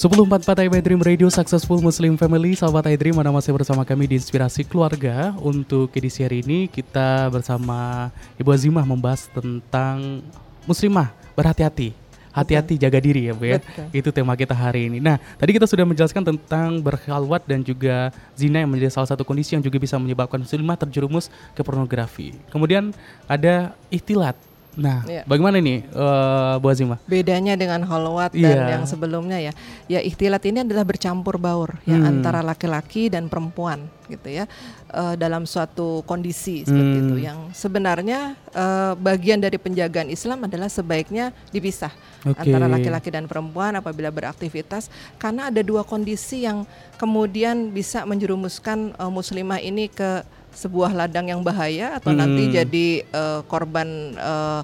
Speaker 3: 1044 IB Dream Radio Successful Muslim Family. Sahabat iDream Anda masih bersama kami di Inspirasi Keluarga. Untuk edisi hari ini kita bersama Ibu Azimah membahas tentang Muslimah. Berhati-hati. Hati-hati jaga diri ya Bu ya. Betul. Itu tema kita hari ini. Nah tadi kita sudah menjelaskan tentang berkhalwat dan juga zina yang menjadi salah satu kondisi yang juga bisa menyebabkan muslimah terjerumus ke pornografi. Kemudian ada ikhtilat Nah, ya. bagaimana nih uh, Bu Azimah?
Speaker 4: Bedanya dengan holwat dan yeah. yang sebelumnya ya. Ya ikhtilat ini adalah bercampur baur ya hmm. antara laki-laki dan perempuan gitu ya. Uh, dalam suatu kondisi seperti hmm. itu yang sebenarnya uh, bagian dari penjagaan Islam adalah sebaiknya dipisah okay. antara laki-laki dan perempuan apabila beraktivitas karena ada dua kondisi yang kemudian bisa menjerumuskan uh, muslimah ini ke sebuah ladang yang bahaya atau hmm. nanti jadi uh, korban uh,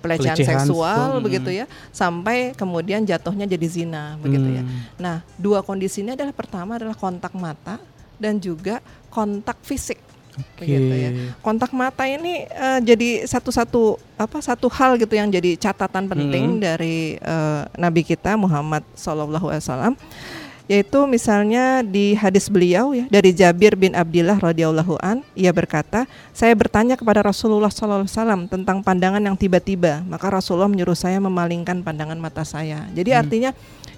Speaker 4: pelecehan, pelecehan seksual hmm. begitu ya sampai kemudian jatuhnya jadi zina begitu ya. Hmm. Nah, dua kondisi ini adalah pertama adalah kontak mata dan juga kontak fisik. Okay. begitu ya. Kontak mata ini uh, jadi satu-satu apa satu hal gitu yang jadi catatan penting hmm. dari uh, Nabi kita Muhammad Sallallahu Alaihi Wasallam yaitu misalnya di hadis beliau ya dari Jabir bin Abdullah radhiyallahu an ia berkata saya bertanya kepada Rasulullah sallallahu alaihi wasallam tentang pandangan yang tiba-tiba maka Rasulullah menyuruh saya memalingkan pandangan mata saya jadi hmm. artinya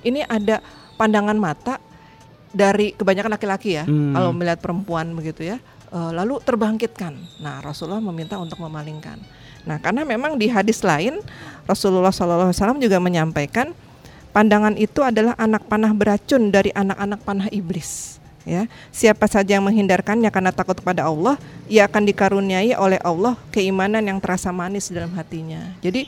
Speaker 4: ini ada pandangan mata dari kebanyakan laki-laki ya hmm. kalau melihat perempuan begitu ya uh, lalu terbangkitkan nah Rasulullah meminta untuk memalingkan nah karena memang di hadis lain Rasulullah sallallahu alaihi wasallam juga menyampaikan Pandangan itu adalah anak panah beracun dari anak-anak panah iblis. Ya, siapa saja yang menghindarkannya karena takut kepada Allah, ia akan dikaruniai oleh Allah keimanan yang terasa manis dalam hatinya. Jadi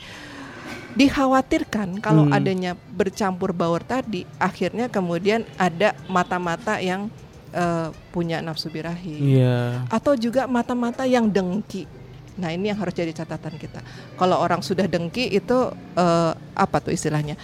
Speaker 4: dikhawatirkan kalau hmm. adanya bercampur baur tadi, akhirnya kemudian ada mata-mata yang uh, punya nafsu birahi, yeah. atau juga mata-mata yang dengki. Nah ini yang harus jadi catatan kita. Kalau orang sudah dengki itu uh, apa tuh istilahnya?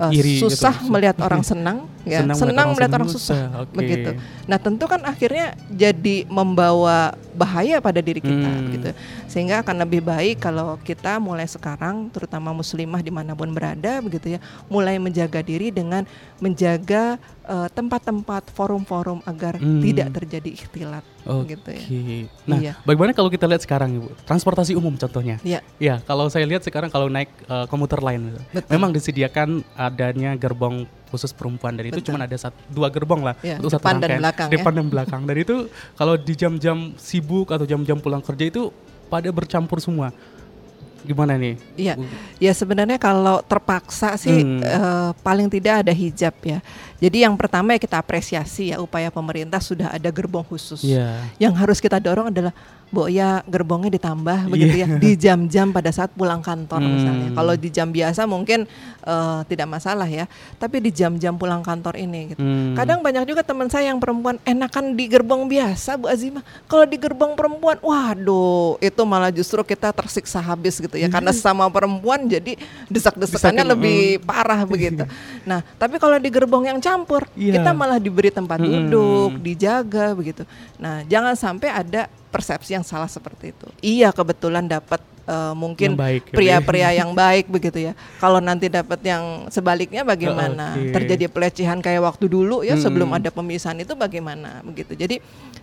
Speaker 4: Uh, susah gitu. melihat orang senang ya senang, senang melihat orang, orang susah okay. begitu nah tentu kan akhirnya jadi membawa bahaya pada diri kita hmm. gitu sehingga akan lebih baik kalau kita mulai sekarang terutama muslimah di mana pun berada begitu ya mulai menjaga diri dengan menjaga uh, tempat-tempat forum-forum agar hmm. tidak terjadi ikhtilat
Speaker 3: okay. gitu ya. Nah, iya. bagaimana kalau kita lihat sekarang Ibu? Transportasi umum contohnya. Iya. Ya, kalau saya lihat sekarang kalau naik uh, komuter lain Betul. memang disediakan adanya gerbong khusus perempuan dan itu cuma ada satu dua gerbong lah
Speaker 4: ya, untuk depan satu rangkaian, dan belakang
Speaker 3: depan ya. dan belakang dan itu kalau di jam-jam sibuk atau jam-jam pulang kerja itu pada bercampur semua gimana nih?
Speaker 4: Iya, ya sebenarnya kalau terpaksa sih hmm. uh, paling tidak ada hijab ya. Jadi yang pertama ya kita apresiasi ya upaya pemerintah sudah ada gerbong khusus. Yeah. Yang harus kita dorong adalah Bu ya gerbongnya ditambah begitu yeah. ya di jam-jam pada saat pulang kantor hmm. misalnya. Kalau di jam biasa mungkin uh, tidak masalah ya, tapi di jam-jam pulang kantor ini gitu. Hmm. Kadang banyak juga teman saya yang perempuan enakan di gerbong biasa Bu Azima. Kalau di gerbong perempuan, waduh itu malah justru kita tersiksa habis gitu ya karena sama perempuan jadi desak-desakannya lebih parah begitu. Nah, tapi kalau di gerbong yang campur, yeah. kita malah diberi tempat duduk, hmm. dijaga begitu. Nah, jangan sampai ada persepsi yang salah seperti itu. Iya kebetulan dapat uh, mungkin ya, pria-pria yang baik begitu ya. Kalau nanti dapat yang sebaliknya bagaimana? Okay. Terjadi pelecehan kayak waktu dulu ya hmm. sebelum ada pemisahan itu bagaimana begitu. Jadi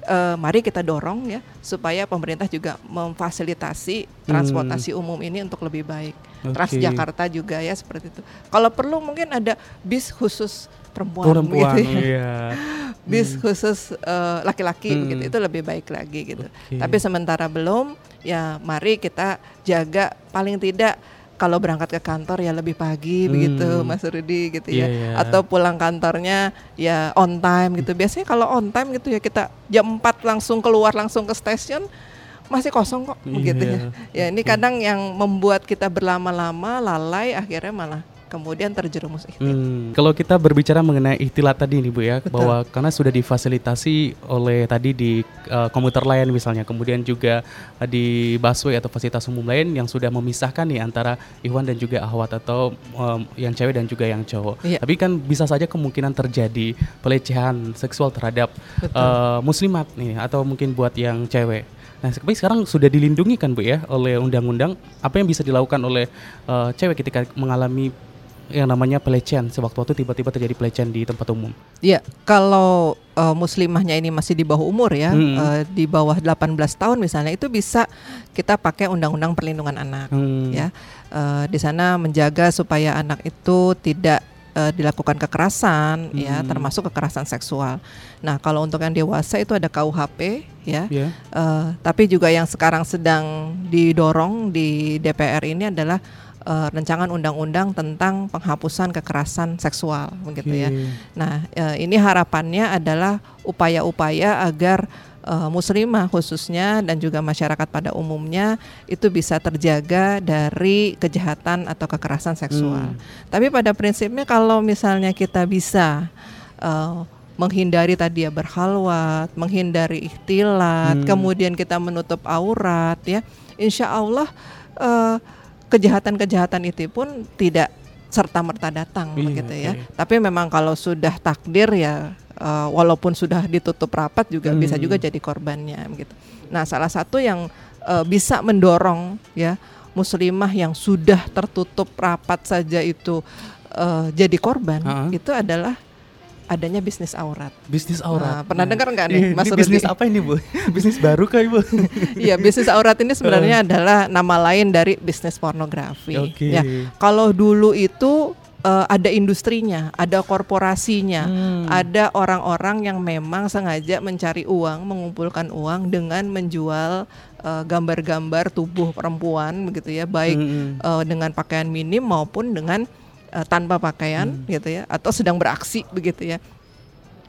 Speaker 4: uh, mari kita dorong ya supaya pemerintah juga memfasilitasi transportasi hmm. umum ini untuk lebih baik. Okay. Transjakarta juga ya seperti itu. Kalau perlu mungkin ada bis khusus perempuan, perempuan gitu ya. Iya. Bis hmm. khusus uh, laki-laki hmm. gitu itu lebih baik lagi gitu. Okay. Tapi sementara belum ya mari kita jaga paling tidak kalau berangkat ke kantor ya lebih pagi hmm. begitu Mas Rudi gitu yeah, ya yeah. atau pulang kantornya ya on time gitu biasanya kalau on time gitu ya kita jam 4 langsung keluar langsung ke stasiun masih kosong kok yeah. begitu ya ya ini kadang yang membuat kita berlama-lama lalai akhirnya malah kemudian terjerumus ikhtilat. Hmm,
Speaker 3: kalau kita berbicara mengenai ikhtilat tadi nih Bu ya, Betul. bahwa karena sudah difasilitasi oleh tadi di uh, komuter lain misalnya, kemudian juga uh, di busway atau fasilitas umum lain yang sudah memisahkan nih antara Ikhwan dan juga Ahwat atau um, yang cewek dan juga yang cowok. Iya. Tapi kan bisa saja kemungkinan terjadi pelecehan seksual terhadap uh, muslimat nih atau mungkin buat yang cewek. Nah, tapi sekarang sudah dilindungi kan Bu ya oleh undang-undang. Apa yang bisa dilakukan oleh uh, cewek ketika mengalami yang namanya pelecehan sewaktu-waktu tiba-tiba terjadi pelecehan di tempat umum.
Speaker 4: Iya, kalau uh, muslimahnya ini masih di bawah umur ya, hmm. uh, di bawah 18 tahun misalnya itu bisa kita pakai undang-undang perlindungan anak hmm. ya. Uh, di sana menjaga supaya anak itu tidak uh, dilakukan kekerasan ya, hmm. ya termasuk kekerasan seksual. Nah kalau untuk yang dewasa itu ada KUHP ya, yeah. Iya. uh, tapi juga yang sekarang sedang didorong di DPR ini adalah uh, rancangan undang-undang tentang penghapusan kekerasan seksual begitu okay. ya. Nah uh, ini harapannya adalah upaya-upaya agar uh, muslimah khususnya dan juga masyarakat pada umumnya itu bisa terjaga dari kejahatan atau kekerasan seksual. Hmm. Tapi pada prinsipnya kalau misalnya kita bisa uh, menghindari tadi ya berhalwat, menghindari ikhtilat, hmm. kemudian kita menutup aurat ya, insya Allah uh, kejahatan-kejahatan itu pun tidak serta merta datang iya, begitu ya. Iya. Tapi memang kalau sudah takdir ya uh, walaupun sudah ditutup rapat juga hmm. bisa juga jadi korbannya gitu. Nah, salah satu yang uh, bisa mendorong ya muslimah yang sudah tertutup rapat saja itu uh, jadi korban uh -huh. itu adalah adanya bisnis aurat.
Speaker 3: Bisnis aurat.
Speaker 4: Nah, pernah dengar nggak nih,
Speaker 3: Mas ini Bisnis apa ini, Bu? bisnis baru kah, Ibu?
Speaker 4: Iya, bisnis aurat ini sebenarnya uh. adalah nama lain dari bisnis pornografi. Okay. Ya, kalau dulu itu uh, ada industrinya, ada korporasinya, hmm. ada orang-orang yang memang sengaja mencari uang, mengumpulkan uang dengan menjual eh, gambar-gambar uh, tubuh perempuan begitu ya, baik hmm. uh, dengan pakaian minim maupun dengan uh, tanpa pakaian hmm. gitu ya, atau sedang beraksi begitu ya.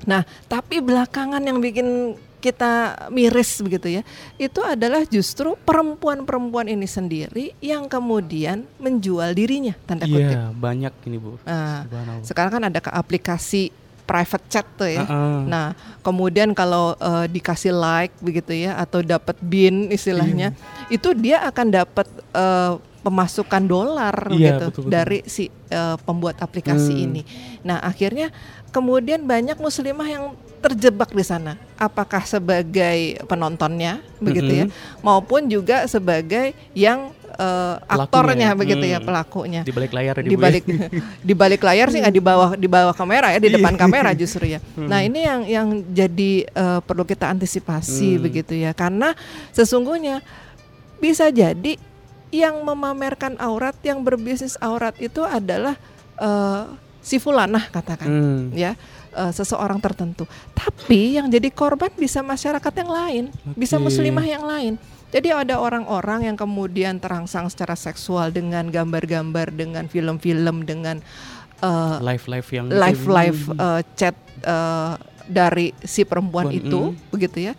Speaker 4: Nah, tapi belakangan yang bikin kita miris begitu ya, itu adalah justru perempuan-perempuan ini sendiri yang kemudian menjual dirinya tanda kutip.
Speaker 3: Iya, banyak ini Bu.
Speaker 4: Nah, sekarang kan ada ke aplikasi private chat tuh ya. Uh -uh. Nah, kemudian kalau uh, dikasih like begitu ya atau dapat bin istilahnya, iya. itu dia akan dapat uh, pemasukan dolar iya, gitu betul, betul. dari si uh, pembuat aplikasi hmm. ini. Nah, akhirnya kemudian banyak muslimah yang terjebak di sana. Apakah sebagai penontonnya begitu mm -hmm. ya, maupun juga sebagai yang uh, aktornya begitu ya, hmm. ya pelakunya
Speaker 3: di balik layar
Speaker 4: di balik di balik layar sih nggak di bawah di bawah kamera ya di iya. depan kamera justru ya hmm. nah ini yang yang jadi uh, perlu kita antisipasi hmm. begitu ya karena sesungguhnya bisa jadi yang memamerkan aurat yang berbisnis aurat itu adalah uh, si fulanah katakan hmm. ya uh, seseorang tertentu. Tapi yang jadi korban bisa masyarakat yang lain, okay. bisa muslimah yang lain. Jadi ada orang-orang yang kemudian terangsang secara seksual dengan gambar-gambar, dengan film-film, dengan
Speaker 3: uh, live-live yang
Speaker 4: live-live uh, chat uh, dari si perempuan Buan, itu, mm. begitu ya.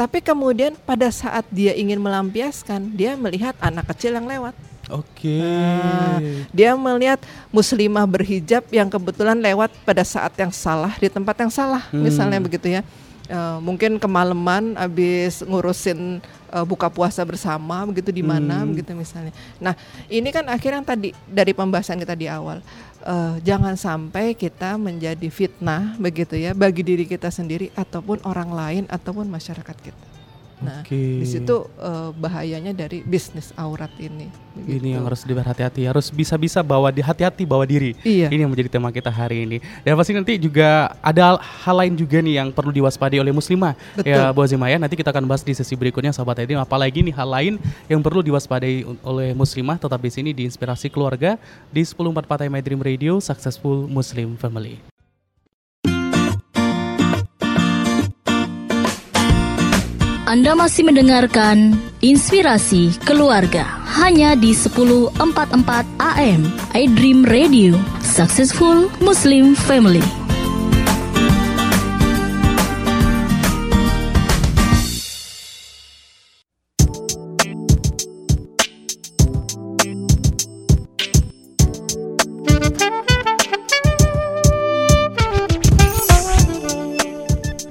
Speaker 4: Tapi kemudian pada saat dia ingin melampiaskan, dia melihat anak kecil yang lewat.
Speaker 3: Oke. Okay. Nah,
Speaker 4: dia melihat muslimah berhijab yang kebetulan lewat pada saat yang salah di tempat yang salah, hmm. misalnya begitu ya. Uh, mungkin kemalaman habis ngurusin uh, buka puasa bersama begitu di mana hmm. begitu misalnya. Nah, ini kan akhirnya tadi dari pembahasan kita di awal uh, jangan sampai kita menjadi fitnah begitu ya bagi diri kita sendiri ataupun orang lain ataupun masyarakat kita. Nah, okay. di situ uh, bahayanya dari bisnis aurat ini.
Speaker 3: Begitu. Ini yang harus diberhati-hati, harus bisa-bisa bawa di hati-hati bawa diri. Iya. Ini yang menjadi tema kita hari ini. Dan pasti nanti juga ada hal lain juga nih yang perlu diwaspadai oleh muslimah. Betul. Ya, Bu Azimah ya, nanti kita akan bahas di sesi berikutnya sahabat ini apalagi nih hal lain yang perlu diwaspadai oleh muslimah tetap di sini di Inspirasi Keluarga di 104 My Dream Radio Successful Muslim Family.
Speaker 2: Anda masih mendengarkan Inspirasi Keluarga. Hanya di 1044 AM iDream Radio. Successful Muslim Family.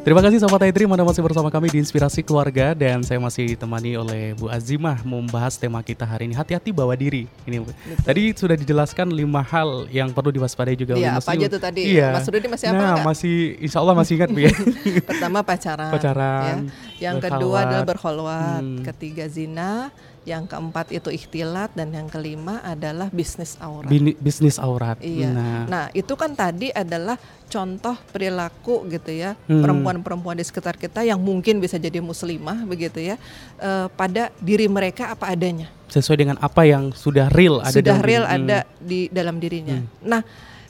Speaker 3: Terima kasih sahabat Aidri, Anda masih bersama kami di Inspirasi Keluarga dan saya masih ditemani oleh Bu Azimah membahas tema kita hari ini hati-hati bawa diri. Ini Bu. Tadi sudah dijelaskan lima hal yang perlu diwaspadai juga
Speaker 4: Iya, apa aja tuh tadi? Iya. Mas Rudi masih apa
Speaker 3: Nah, enggak? masih insya Allah masih ingat Bu ya.
Speaker 4: Pertama pacaran.
Speaker 3: Pacaran.
Speaker 4: Ya. Yang kedua adalah berkholwat, hmm. ketiga zina, yang keempat itu ikhtilat dan yang kelima adalah bisnis aurat.
Speaker 3: Bini, bisnis aurat.
Speaker 4: Iya. Nah. nah, itu kan tadi adalah contoh perilaku gitu ya hmm. perempuan-perempuan di sekitar kita yang mungkin bisa jadi muslimah begitu ya uh, pada diri mereka apa adanya.
Speaker 3: Sesuai dengan apa yang sudah real
Speaker 4: ada sudah real diri. ada hmm. di dalam dirinya. Hmm. Nah,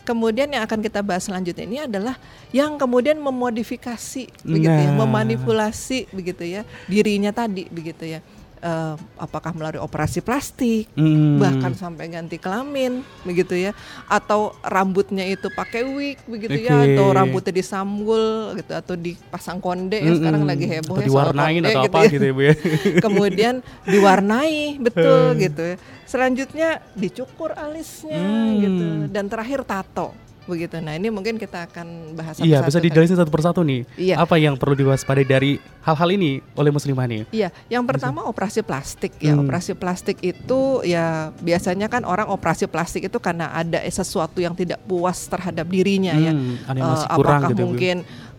Speaker 4: kemudian yang akan kita bahas selanjutnya ini adalah yang kemudian memodifikasi begitu ya,
Speaker 3: Nah.
Speaker 4: memanipulasi begitu ya dirinya tadi begitu ya. Eh, apakah melalui operasi plastik,
Speaker 3: Hmm.
Speaker 4: bahkan sampai ganti kelamin begitu ya, atau rambutnya itu pakai wig begitu ya,
Speaker 3: Oke.
Speaker 4: atau rambutnya disanggul gitu, atau dipasang konde ya sekarang
Speaker 3: Mm-mm.
Speaker 4: lagi heboh
Speaker 3: Atau
Speaker 4: ya
Speaker 3: diwarnain
Speaker 4: konde
Speaker 3: atau apa gitu ya, Bu ya.
Speaker 4: Kemudian diwarnai betul
Speaker 3: Hmm.
Speaker 4: gitu ya. Selanjutnya dicukur alisnya
Speaker 3: Hmm.
Speaker 4: gitu dan terakhir tato begitu. Nah, ini mungkin kita akan bahas
Speaker 3: Iya, bisa dijelasin satu persatu nih.
Speaker 4: Iya.
Speaker 3: Apa yang perlu diwaspadai dari hal-hal ini oleh muslimah nih?
Speaker 4: Iya, yang pertama operasi plastik ya.
Speaker 3: Hmm.
Speaker 4: Operasi plastik itu ya biasanya kan orang operasi plastik itu karena ada sesuatu yang tidak puas terhadap dirinya ya.
Speaker 3: Hmm, ada yang masih kurang
Speaker 4: apakah
Speaker 3: gitu ya, Bu?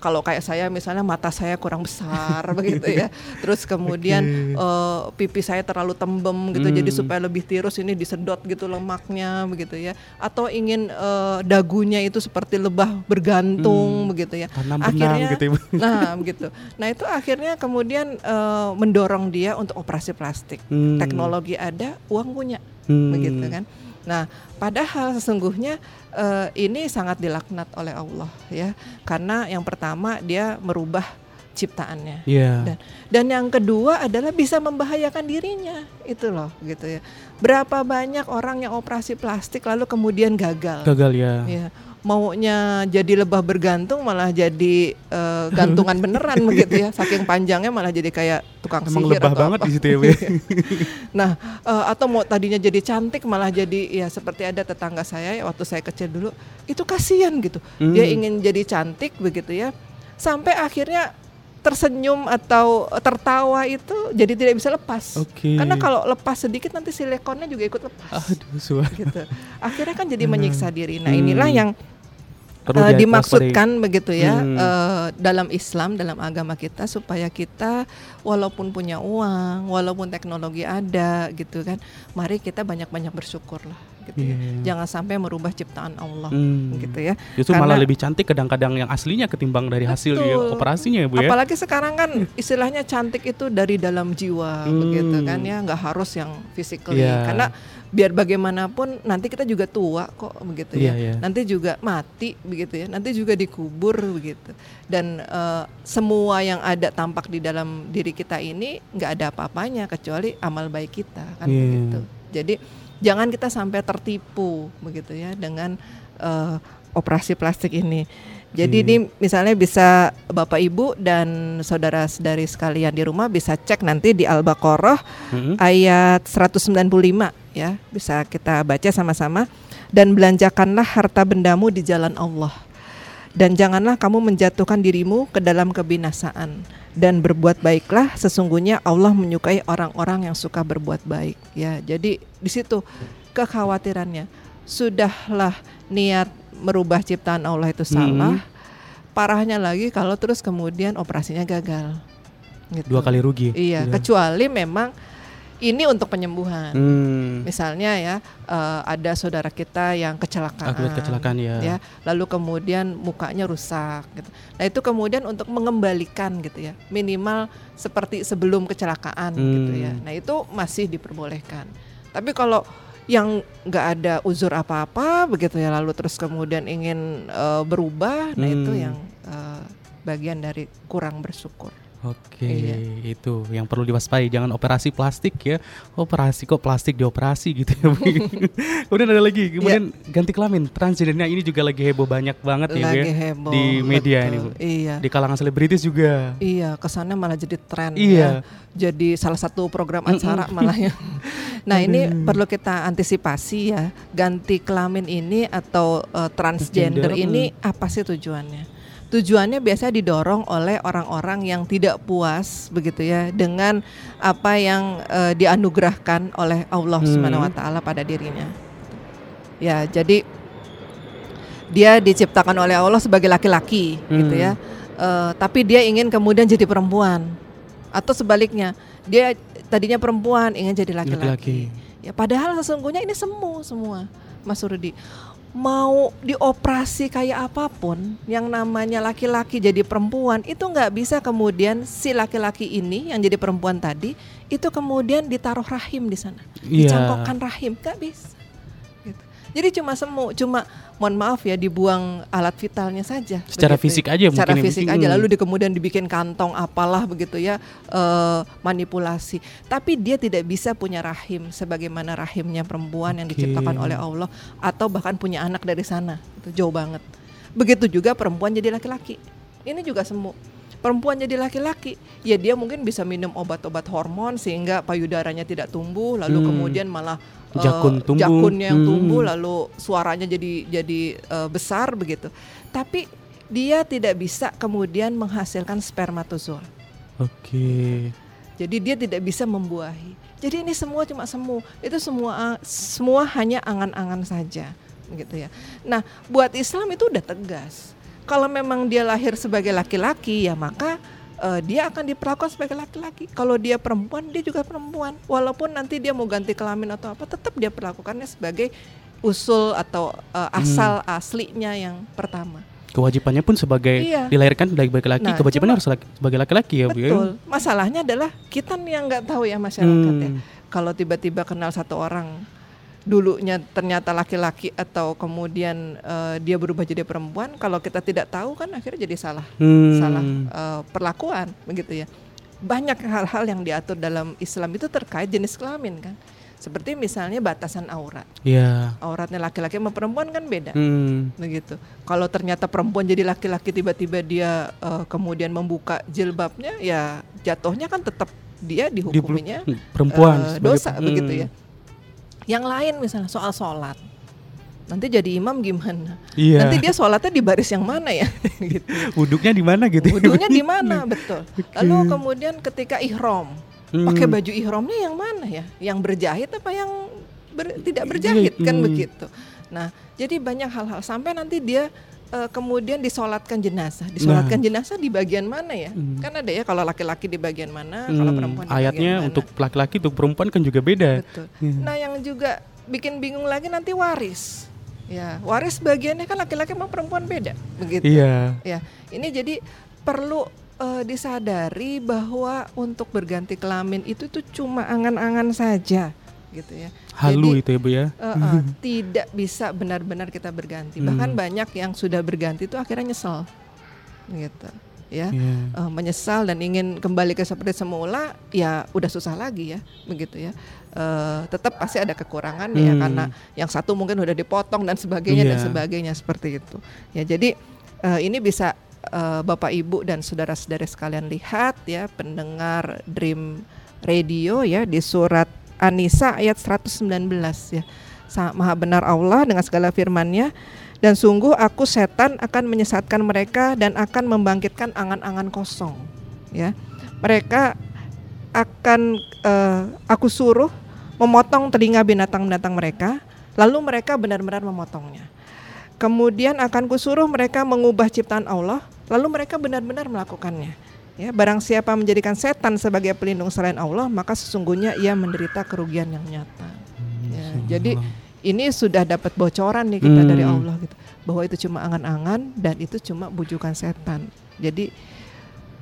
Speaker 4: Kalau kayak saya misalnya mata saya kurang besar begitu ya. Terus kemudian eh, pipi saya terlalu tembem gitu. Jadi
Speaker 3: Hmm.
Speaker 4: supaya lebih tirus ini disedot gitu lemaknya begitu ya. Atau ingin eh, dagunya itu seperti lebah bergantung
Speaker 3: Hmm.
Speaker 4: begitu ya.
Speaker 3: Tanam benang gitu ya.
Speaker 4: Nah, begitu. Nah, itu akhirnya kemudian eh, mendorong dia untuk operasi plastik.
Speaker 3: Hmm.
Speaker 4: Teknologi ada, uang punya,
Speaker 3: Hmm.
Speaker 4: begitu kan. Nah, padahal sesungguhnya eh, ini sangat dilaknat oleh Allah ya, karena yang pertama dia merubah ciptaannya.
Speaker 3: Iya.
Speaker 4: Dan, dan yang kedua adalah bisa membahayakan dirinya, itu loh, gitu ya. Berapa banyak orang yang operasi plastik lalu kemudian gagal.
Speaker 3: Gagal ya.
Speaker 4: Ya, maunya jadi lebah bergantung malah jadi eh, gantungan beneran begitu ya. Saking panjangnya malah jadi kayak tukang
Speaker 3: Emang
Speaker 4: sihir
Speaker 3: lebah
Speaker 4: atau
Speaker 3: banget
Speaker 4: apa.
Speaker 3: di situ ya,
Speaker 4: nah, eh, atau mau tadinya jadi cantik malah jadi ya seperti ada tetangga saya ya, waktu saya kecil dulu itu kasihan gitu. Dia
Speaker 3: Hmm.
Speaker 4: ingin jadi cantik begitu ya. Sampai akhirnya tersenyum atau tertawa itu jadi tidak bisa lepas.
Speaker 3: Oke.
Speaker 4: Karena kalau lepas sedikit nanti silikonnya juga ikut lepas
Speaker 3: Aduh, suara.
Speaker 4: gitu. Akhirnya kan jadi menyiksa diri. Nah, inilah
Speaker 3: Hmm.
Speaker 4: yang
Speaker 3: Perlu dia
Speaker 4: dimaksudkan begitu ya
Speaker 3: Hmm.
Speaker 4: eh, dalam Islam dalam agama kita supaya kita walaupun punya uang, walaupun teknologi ada gitu kan, mari kita banyak-banyak bersyukur lah gitu ya.
Speaker 3: Iya.
Speaker 4: Jangan sampai merubah ciptaan Allah
Speaker 3: Hmm.
Speaker 4: gitu ya.
Speaker 3: Justru malah
Speaker 4: Karena-
Speaker 3: lebih cantik kadang-kadang yang aslinya ketimbang dari hasil dia
Speaker 4: Betul.
Speaker 3: operasinya ya, Bu ya.
Speaker 4: Apalagi sekarang kan istilahnya cantik itu dari dalam jiwa
Speaker 3: Hmm.
Speaker 4: begitu kan ya, nggak harus yang physically.
Speaker 3: Iya.
Speaker 4: Karena biar bagaimanapun nanti kita juga tua kok begitu ya.
Speaker 3: Iya, iya.
Speaker 4: Nanti juga mati begitu ya. Nanti juga dikubur begitu. Dan eh, semua yang ada tampak di dalam diri kita ini nggak ada apa-apanya kecuali amal baik kita kan
Speaker 3: Iya.
Speaker 4: begitu. Jadi jangan kita sampai tertipu begitu ya dengan eh, operasi plastik ini. Jadi
Speaker 3: Iya.
Speaker 4: ini misalnya bisa Bapak Ibu dan saudara-saudari sekalian di rumah bisa cek nanti di Al-Baqarah
Speaker 3: Mm-mm.
Speaker 4: ayat 195 ya. Bisa kita baca sama-sama dan belanjakanlah harta bendamu di jalan Allah. Dan janganlah kamu menjatuhkan dirimu ke dalam kebinasaan dan berbuat baiklah sesungguhnya Allah menyukai orang-orang yang suka berbuat baik ya. Jadi di situ kekhawatirannya sudahlah niat merubah ciptaan Allah itu salah.
Speaker 3: Mhm.
Speaker 4: Parahnya lagi kalau terus kemudian operasinya gagal. Gitu.
Speaker 3: Dua kali rugi.
Speaker 4: Iya,
Speaker 3: Iya.
Speaker 4: kecuali memang ini untuk penyembuhan.
Speaker 3: Hmm.
Speaker 4: Misalnya ya eh, ada saudara kita yang kecelakaan,
Speaker 3: Akibat kecelakaan ya.
Speaker 4: lalu kemudian mukanya rusak. Gitu. Nah itu kemudian untuk mengembalikan gitu ya, minimal seperti sebelum kecelakaan gitu ya.
Speaker 3: Hmm.
Speaker 4: Nah itu masih diperbolehkan. Tapi kalau yang nggak ada uzur apa-apa begitu ya, lalu terus kemudian ingin eh, berubah, nah itu
Speaker 3: Hmm.
Speaker 4: yang eh, bagian dari kurang bersyukur.
Speaker 3: Oke,
Speaker 4: Iya.
Speaker 3: itu yang perlu diwaspadai. Jangan operasi plastik ya. Operasi kok plastik dioperasi gitu ya. Kemudian ada lagi, kemudian ganti kelamin. Transgendernya ini juga lagi heboh banyak banget ya Bu,
Speaker 4: Lagi
Speaker 3: ya.
Speaker 4: heboh,
Speaker 3: di media
Speaker 4: betul.
Speaker 3: ini, Bu.
Speaker 4: Iya.
Speaker 3: Di kalangan selebritis juga.
Speaker 4: Iya, kesannya malah jadi tren
Speaker 3: Iya.
Speaker 4: ya. Jadi salah satu program acara malah ya. Nah, ini
Speaker 3: Aduh.
Speaker 4: perlu kita antisipasi ya. Ganti kelamin ini atau uh, transgender
Speaker 3: Transgender,
Speaker 4: ini apa sih tujuannya? Tujuannya biasa didorong oleh orang-orang yang tidak puas begitu ya dengan apa yang uh, dianugerahkan oleh Allah
Speaker 3: Hmm.
Speaker 4: Subhanahu wa taala pada dirinya. Ya, jadi dia diciptakan oleh Allah sebagai laki-laki gitu
Speaker 3: Hmm.
Speaker 4: ya. Eh, tapi dia ingin kemudian jadi perempuan atau sebaliknya dia tadinya perempuan ingin jadi laki-laki. Ya padahal sesungguhnya ini semu semua, Mas Rudi. Mau dioperasi kayak apa pun, yang namanya laki-laki jadi perempuan itu nggak bisa kemudian si laki-laki ini yang jadi perempuan tadi itu kemudian ditaruh rahim di sana,
Speaker 3: Iya.
Speaker 4: dicangkokkan rahim, nggak bisa. Jadi cuma semu, cuma mohon maaf ya dibuang alat vitalnya saja.
Speaker 3: Secara
Speaker 4: begitu.
Speaker 3: fisik aja
Speaker 4: Secara
Speaker 3: mungkin ya,
Speaker 4: fisik
Speaker 3: mungkin.
Speaker 4: aja lalu di, kemudian dibikin kantong apalah begitu ya eh, manipulasi. Tapi dia tidak bisa punya rahim sebagaimana rahimnya perempuan yang diciptakan oleh Allah atau bahkan punya anak dari sana. Itu jauh banget. Begitu juga perempuan jadi laki-laki. Ini juga semu. Perempuan jadi laki-laki, ya dia mungkin bisa minum obat-obat hormon sehingga payudaranya tidak tumbuh, lalu
Speaker 3: Hmm.
Speaker 4: kemudian malah eh,
Speaker 3: Jakun tumbuh.
Speaker 4: jakunnya yang
Speaker 3: Hmm.
Speaker 4: tumbuh, lalu suaranya jadi jadi eh, besar begitu. Tapi dia tidak bisa kemudian menghasilkan spermatozoa.
Speaker 3: Oke.
Speaker 4: Jadi dia tidak bisa membuahi. Jadi ini semua cuma semu. Itu semua semua hanya angan-angan saja, gitu ya. Nah, buat Islam itu udah tegas. Kalau memang dia lahir sebagai laki-laki ya maka eh, dia akan diperlakukan sebagai laki-laki. Kalau dia perempuan dia juga perempuan. Walaupun nanti dia mau ganti kelamin atau apa, tetap dia perlakukannya sebagai usul atau eh, asal aslinya yang pertama.
Speaker 3: Kewajibannya pun sebagai
Speaker 4: Iya.
Speaker 3: dilahirkan sebagai laki-laki,
Speaker 4: Nah,
Speaker 3: kewajibannya harus laki- sebagai laki-laki ya, Bu ya.
Speaker 4: Betul. Masalahnya adalah kita nih yang nggak tahu ya masyarakat ya.
Speaker 3: Hmm.
Speaker 4: Kalau tiba-tiba kenal satu orang dulunya ternyata laki-laki atau kemudian eh, dia berubah jadi perempuan, kalau kita tidak tahu kan akhirnya jadi salah
Speaker 3: Hmm.
Speaker 4: salah eh, perlakuan begitu ya. Banyak hal-hal yang diatur dalam Islam itu terkait jenis kelamin kan. Seperti misalnya batasan aurat.
Speaker 3: Iya.
Speaker 4: Auratnya laki-laki sama perempuan kan beda
Speaker 3: Hmm.
Speaker 4: begitu. Kalau ternyata perempuan jadi laki-laki tiba-tiba dia eh, kemudian membuka jilbabnya, ya jatuhnya kan tetap dia dihukuminya
Speaker 3: Di- perempuan sebagai-
Speaker 4: dosa begitu
Speaker 3: hmm.
Speaker 4: ya. Yang lain misalnya soal sholat, nanti jadi imam gimana?
Speaker 3: Iya.
Speaker 4: Nanti dia sholatnya di baris yang mana ya? gitu.
Speaker 3: Wuduknya di mana gitu? ya?
Speaker 4: Wudhunya di mana betul. Lalu kemudian ketika ihram,
Speaker 3: Hmm.
Speaker 4: pakai baju ihramnya yang mana ya? Yang berjahit apa yang ber- tidak berjahit kan
Speaker 3: Hmm.
Speaker 4: begitu. Nah, jadi banyak hal-hal sampai nanti dia eh, kemudian disolatkan jenazah. Disolatkan jenazah di bagian mana ya?
Speaker 3: Hmm.
Speaker 4: Kan ada ya kalau laki-laki di bagian mana, kalau
Speaker 3: Hmm,
Speaker 4: perempuan di
Speaker 3: ayatnya
Speaker 4: bagian mana.
Speaker 3: untuk laki-laki untuk perempuan kan juga beda.
Speaker 4: Betul.
Speaker 3: Iya.
Speaker 4: Nah, yang juga bikin bingung lagi nanti waris. Ya, waris bagiannya kan laki-laki sama perempuan beda, begitu.
Speaker 3: Iya.
Speaker 4: Ya, ini jadi perlu eh, disadari bahwa untuk berganti kelamin itu tuh cuma angan-angan saja, gitu ya.
Speaker 3: Halu
Speaker 4: Jadi,
Speaker 3: itu ya Bu ya.
Speaker 4: eh, eh, tidak bisa benar-benar kita berganti. Bahkan
Speaker 3: Hmm.
Speaker 4: banyak yang sudah berganti itu akhirnya nyesel, gitu. Ya,
Speaker 3: Iya.
Speaker 4: eh, menyesal dan ingin kembali ke seperti semula, ya udah susah lagi ya, begitu ya. Eh, tetap pasti ada kekurangan ya
Speaker 3: Hmm.
Speaker 4: karena yang satu mungkin udah dipotong dan sebagainya dan
Speaker 3: Iya.
Speaker 4: sebagainya seperti itu. Ya, jadi eh, ini bisa eh, Bapak Ibu dan saudara-saudara sekalian lihat ya pendengar Dream Radio ya di surat An-Nisa ayat 119 ya. Sa- Maha benar Allah dengan segala firman-Nya dan sungguh aku setan akan menyesatkan mereka dan akan membangkitkan angan-angan kosong ya. Mereka akan eh, aku suruh memotong telinga binatang-binatang mereka lalu mereka benar-benar memotongnya. Kemudian akan kusuruh mereka mengubah ciptaan Allah, lalu mereka benar-benar melakukannya. Ya, barang siapa menjadikan setan sebagai pelindung selain Allah, maka sesungguhnya ia menderita kerugian yang nyata. Ya, jadi ini sudah dapat bocoran nih kita dari
Speaker 3: Hmm.
Speaker 4: Allah gitu, bahwa itu cuma angan-angan dan itu cuma bujukan setan. Jadi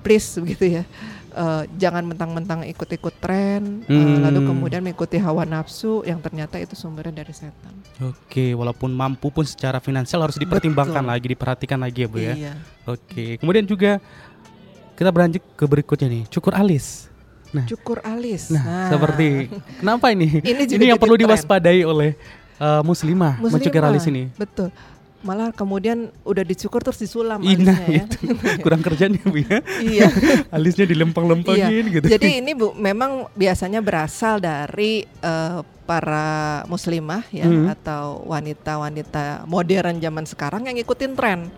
Speaker 4: please begitu ya. eh, jangan mentang-mentang ikut-ikut tren, eh,
Speaker 3: Hmm.
Speaker 4: lalu kemudian mengikuti hawa nafsu yang ternyata itu sumbernya dari setan.
Speaker 3: Oke, walaupun mampu pun secara finansial harus dipertimbangkan
Speaker 4: Betul.
Speaker 3: lagi, diperhatikan lagi ya Bu ya.
Speaker 4: Iya.
Speaker 3: Oke, kemudian juga kita beranjak ke berikutnya nih, cukur alis. Nah,
Speaker 4: Cukur alis.
Speaker 3: nah, seperti kenapa ini?
Speaker 4: Ini juga
Speaker 3: yang perlu
Speaker 4: tren.
Speaker 3: diwaspadai oleh eh, muslimah, mencukur
Speaker 4: Muslimah,
Speaker 3: alis ini.
Speaker 4: Betul. Malah kemudian udah dicukur terus disulam
Speaker 3: Ina
Speaker 4: alisnya ya.
Speaker 3: itu kurang kerjanya Bu ya.
Speaker 4: Iya.
Speaker 3: Alisnya dilempang-lempangin
Speaker 4: Iya.
Speaker 3: gitu.
Speaker 4: Jadi ini Bu memang biasanya berasal dari eh, para muslimah ya
Speaker 3: Mhm.
Speaker 4: atau wanita-wanita modern zaman sekarang yang ngikutin tren.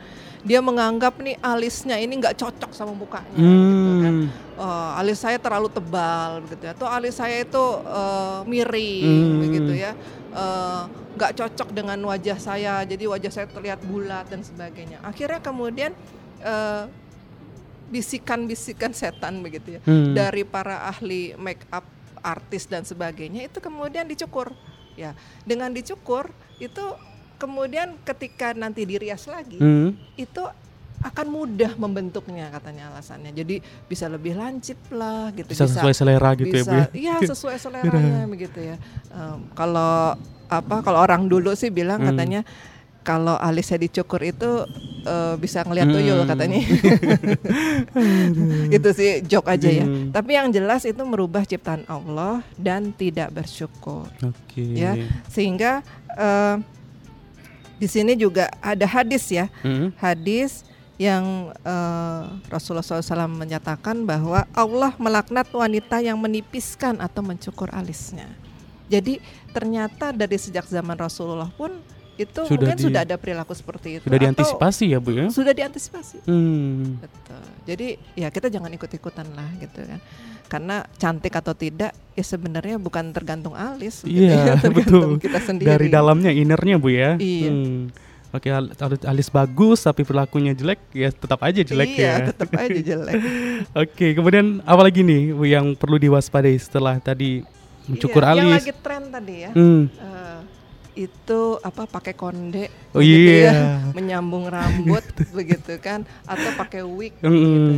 Speaker 4: Dia menganggap nih alisnya ini nggak cocok sama mukanya gitu kan.
Speaker 3: Hmm.
Speaker 4: Eh, alis saya terlalu tebal begitu ya. Atau alis saya itu eh, miring
Speaker 3: Hmm.
Speaker 4: begitu ya. Eh, nggak cocok dengan wajah saya. Jadi wajah saya terlihat bulat dan sebagainya. Akhirnya kemudian eh, bisikan-bisikan setan begitu ya
Speaker 3: Hmm.
Speaker 4: dari para ahli make up artis dan sebagainya itu kemudian dicukur ya dengan dicukur itu kemudian ketika nanti dirias lagi
Speaker 3: Hmm.
Speaker 4: itu akan mudah membentuknya katanya alasannya. Jadi bisa lebih lancip lah gitu.
Speaker 3: Bisa, sesuai selera gitu
Speaker 4: bisa,
Speaker 3: ya Bu ya.
Speaker 4: Iya sesuai seleranya begitu ya. Um, kalau apa kalau orang dulu sih bilang
Speaker 3: Hmm.
Speaker 4: katanya kalau alisnya dicukur itu uh, bisa ngelihat tuyul
Speaker 3: Hmm.
Speaker 4: katanya. itu sih joke aja ya.
Speaker 3: Hmm.
Speaker 4: Tapi yang jelas itu merubah ciptaan Allah dan tidak bersyukur.
Speaker 3: Oke.
Speaker 4: Ya, sehingga eh, di sini juga ada hadis ya.
Speaker 3: Mm.
Speaker 4: Hadis yang eh, Rasulullah SAW menyatakan bahwa Allah melaknat wanita yang menipiskan atau mencukur alisnya. Jadi ternyata dari sejak zaman Rasulullah pun itu
Speaker 3: Sudah
Speaker 4: mungkin
Speaker 3: di-
Speaker 4: sudah ada perilaku seperti itu.
Speaker 3: Sudah
Speaker 4: atau
Speaker 3: diantisipasi ya Bu ya.
Speaker 4: Sudah diantisipasi.
Speaker 3: Hmm.
Speaker 4: Betul. Jadi ya kita jangan ikut-ikutan lah gitu kan. Karena cantik atau tidak ya sebenarnya bukan tergantung alis. gitu
Speaker 3: Iya
Speaker 4: ya, tergantung
Speaker 3: betul.
Speaker 4: Kita sendiri.
Speaker 3: Dari dalamnya innernya Bu ya.
Speaker 4: Iya.
Speaker 3: Hmm. Oke al- al- alis bagus tapi perilakunya jelek ya tetap aja jelek
Speaker 4: Iya,
Speaker 3: ya.
Speaker 4: tetap aja jelek.
Speaker 3: Oke, kemudian apa lagi nih Bu yang perlu diwaspadai setelah tadi mencukur
Speaker 4: Iya, Yang
Speaker 3: alis?
Speaker 4: lagi tren tadi ya.
Speaker 3: Hmm.
Speaker 4: eh, itu apa pakai konde
Speaker 3: Oh
Speaker 4: begitu ya,
Speaker 3: iya.
Speaker 4: menyambung rambut begitu kan atau pakai wig
Speaker 3: Mm-mm.
Speaker 4: gitu.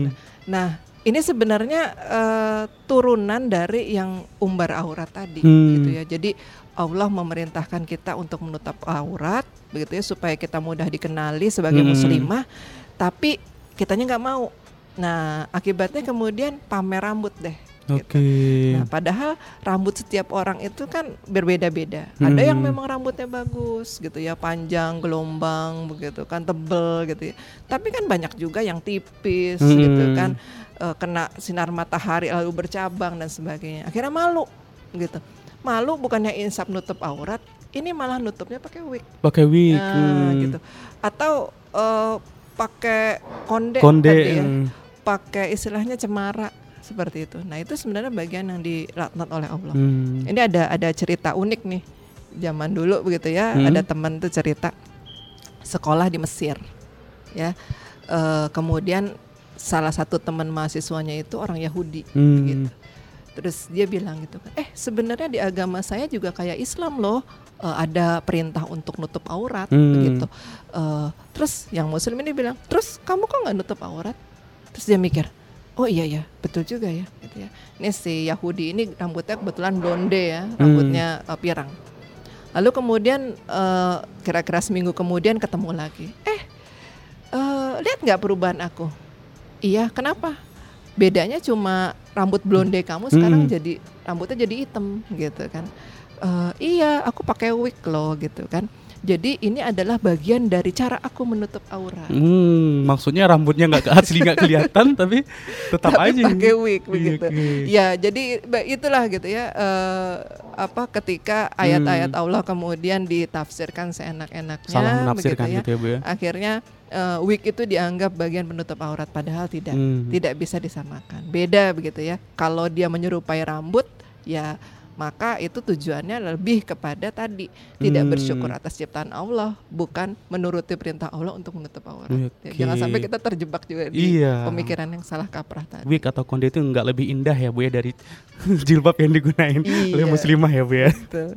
Speaker 4: Nah, ini sebenarnya eh, turunan dari yang umbar aurat tadi
Speaker 3: Hmm.
Speaker 4: gitu ya. Jadi Allah memerintahkan kita untuk menutup aurat begitu ya supaya kita mudah dikenali sebagai
Speaker 3: Mm-mm.
Speaker 4: muslimah, tapi kitanya nggak mau. Nah, akibatnya kemudian pamer rambut deh.
Speaker 3: Oke.
Speaker 4: Nah, padahal rambut setiap orang itu kan berbeda-beda. Ada yang
Speaker 3: Hmm.
Speaker 4: memang rambutnya bagus gitu ya, panjang, gelombang begitu kan, tebel gitu ya. Tapi kan banyak juga yang tipis
Speaker 3: Hmm.
Speaker 4: gitu kan, eh, kena sinar matahari lalu bercabang dan sebagainya. Akhirnya malu gitu. Malu bukannya insaf nutup aurat, ini malah nutupnya pakai wig.
Speaker 3: Pakai wig.
Speaker 4: Nah,
Speaker 3: hmm.
Speaker 4: gitu. Atau eh, pakai konde,
Speaker 3: Konde,
Speaker 4: tadi ya.
Speaker 3: hmm.
Speaker 4: Pakai istilahnya cemara seperti itu. Nah, itu sebenarnya bagian yang dilaknat oleh Allah.
Speaker 3: Hmm.
Speaker 4: Ini ada ada cerita unik nih. Zaman dulu begitu ya,
Speaker 3: Hmm.
Speaker 4: ada teman tuh cerita sekolah di Mesir. Ya. Eh, kemudian salah satu teman mahasiswanya itu orang Yahudi
Speaker 3: Hmm.
Speaker 4: gitu. Terus dia bilang gitu kan, eh sebenarnya di agama saya juga kayak Islam loh, eh, ada perintah untuk nutup aurat
Speaker 3: Hmm.
Speaker 4: begitu. Eh, terus yang Muslim ini bilang, terus kamu kok nggak nutup aurat? Terus dia mikir, oh iya ya, betul juga ya, gitu ya. Ini si Yahudi ini rambutnya kebetulan blonde ya, rambutnya eh, pirang. Lalu kemudian eh, kira-kira seminggu kemudian ketemu lagi, eh eh, lihat nggak perubahan aku? Iya, kenapa? Bedanya cuma rambut blonde kamu sekarang
Speaker 3: Hmm.
Speaker 4: jadi rambutnya jadi hitam gitu kan. Eh, iya, aku pakai wig loh gitu kan. Jadi ini adalah bagian dari cara aku menutup aurat.
Speaker 3: Hmm, maksudnya rambutnya nggak asli nggak kelihatan tapi tetap
Speaker 4: Tapi
Speaker 3: aja.
Speaker 4: pakai wig
Speaker 3: Iya,
Speaker 4: begitu.
Speaker 3: oke.
Speaker 4: Ya, jadi itulah gitu ya. eh, apa ketika ayat-ayat Allah kemudian ditafsirkan seenak-enaknya
Speaker 3: Hmm. Salah menafsirkan
Speaker 4: begitu
Speaker 3: gitu ya, Bu ya.
Speaker 4: Akhirnya eh, wig itu dianggap bagian penutup aurat padahal tidak.
Speaker 3: Hmm.
Speaker 4: Tidak bisa disamakan. Beda begitu ya. Kalau dia menyerupai rambut ya maka itu tujuannya lebih kepada tadi tidak
Speaker 3: Hmm.
Speaker 4: bersyukur atas ciptaan Allah, bukan menuruti perintah Allah untuk menutup aurat. Ya,
Speaker 3: Oke.
Speaker 4: Jangan sampai kita terjebak juga di
Speaker 3: Iya.
Speaker 4: pemikiran yang salah kaprah tadi.
Speaker 3: Wig atau konde itu nggak lebih indah ya bu ya dari jilbab yang digunain oleh
Speaker 4: Iya.
Speaker 3: muslimah ya bu ya.
Speaker 4: Betul.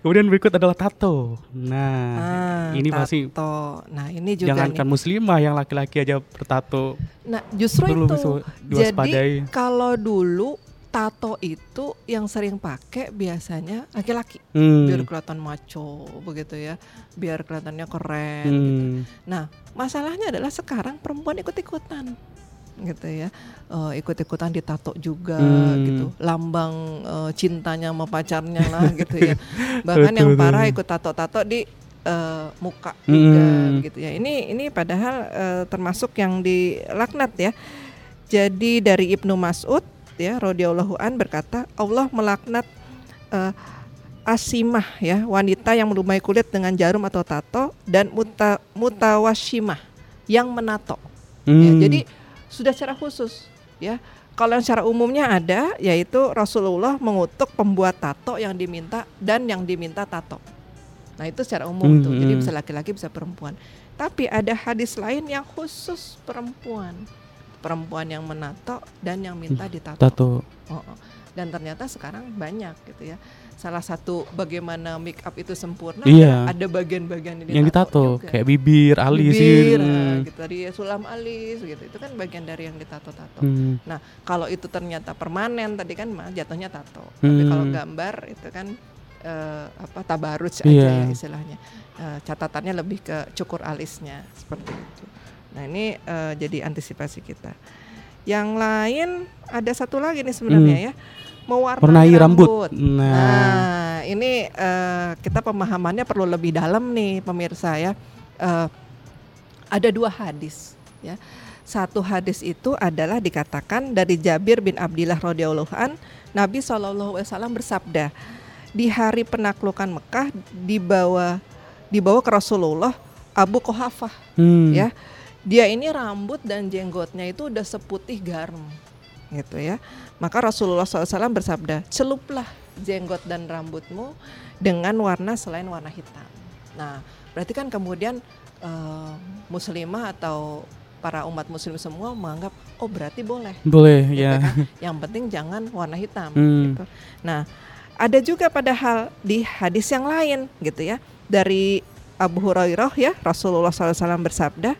Speaker 3: Kemudian berikut adalah tato. Nah,
Speaker 4: Ah,
Speaker 3: ini masih
Speaker 4: tato. Nah, ini juga
Speaker 3: jangankan
Speaker 4: nih.
Speaker 3: muslimah yang laki-laki aja bertato.
Speaker 4: Nah, justru itu. Jadi kalau dulu tato itu yang sering pakai biasanya laki-laki.
Speaker 3: Hmm.
Speaker 4: Biar kelihatan maco begitu ya. Biar kelihatannya keren gitu.
Speaker 3: Hmm.
Speaker 4: Nah, masalahnya adalah sekarang perempuan ikut-ikutan gitu ya. Eh, ikut-ikutan ditato juga
Speaker 3: Hmm.
Speaker 4: gitu. Lambang eh, cintanya sama pacarnya lah gitu ya. Bahkan yang parah
Speaker 3: betul.
Speaker 4: ikut tato-tato di eh, muka juga
Speaker 3: Hmm.
Speaker 4: gitu ya. Ini ini padahal eh, termasuk yang dilaknat ya. Jadi dari Ibnu Mas'ud ya radhiyallahu an berkata Allah melaknat eh, asimah ya wanita yang melumai kulit dengan jarum atau tato dan muta, mutawashimah yang menato. Ya,
Speaker 3: Hmm.
Speaker 4: jadi sudah secara khusus ya. Kalau yang secara umumnya ada yaitu Rasulullah mengutuk pembuat tato yang diminta dan yang diminta tato. Nah, itu secara umum tuh. Jadi
Speaker 3: Mhm.
Speaker 4: bisa laki-laki bisa perempuan. Tapi ada hadis lain yang khusus perempuan. Perempuan yang menato dan yang minta ditato.
Speaker 3: Tato.
Speaker 4: Oh, oh. dan ternyata sekarang banyak gitu ya salah satu bagaimana make up itu sempurna
Speaker 3: iya.
Speaker 4: ada bagian-bagian
Speaker 3: yang ditato juga. kayak bibir alis
Speaker 4: bibir gitu. Nah, gitu dari sulam alis gitu itu kan bagian dari yang ditato-tato hmm. nah kalau itu ternyata permanen tadi kan mah jatuhnya tato hmm. tapi kalau gambar itu kan uh, apa tabarut aja yeah. ya istilahnya uh, catatannya lebih ke cukur alisnya seperti itu nah ini uh, jadi antisipasi kita yang lain ada satu lagi nih sebenarnya hmm. ya mewarnai rambut. rambut. Nah, nah ini uh, kita pemahamannya perlu lebih dalam nih pemirsa ya. Uh, ada dua hadis ya. Satu hadis itu adalah dikatakan dari Jabir bin Abdullah radhiyallahu an, Nabi wasallam bersabda, di hari penaklukan Mekah dibawa dibawa ke Rasulullah Abu Kohafah hmm. ya. Dia ini rambut dan jenggotnya itu udah seputih garam gitu ya. Maka Rasulullah SAW bersabda, celuplah jenggot dan rambutmu dengan warna selain warna hitam. Nah, berarti kan kemudian uh, muslimah atau para umat muslim semua menganggap oh berarti boleh.
Speaker 3: Boleh, gitu ya.
Speaker 4: Kan? Yang penting jangan warna hitam hmm. gitu. Nah, ada juga padahal di hadis yang lain gitu ya. Dari Abu Hurairah ya, Rasulullah SAW bersabda,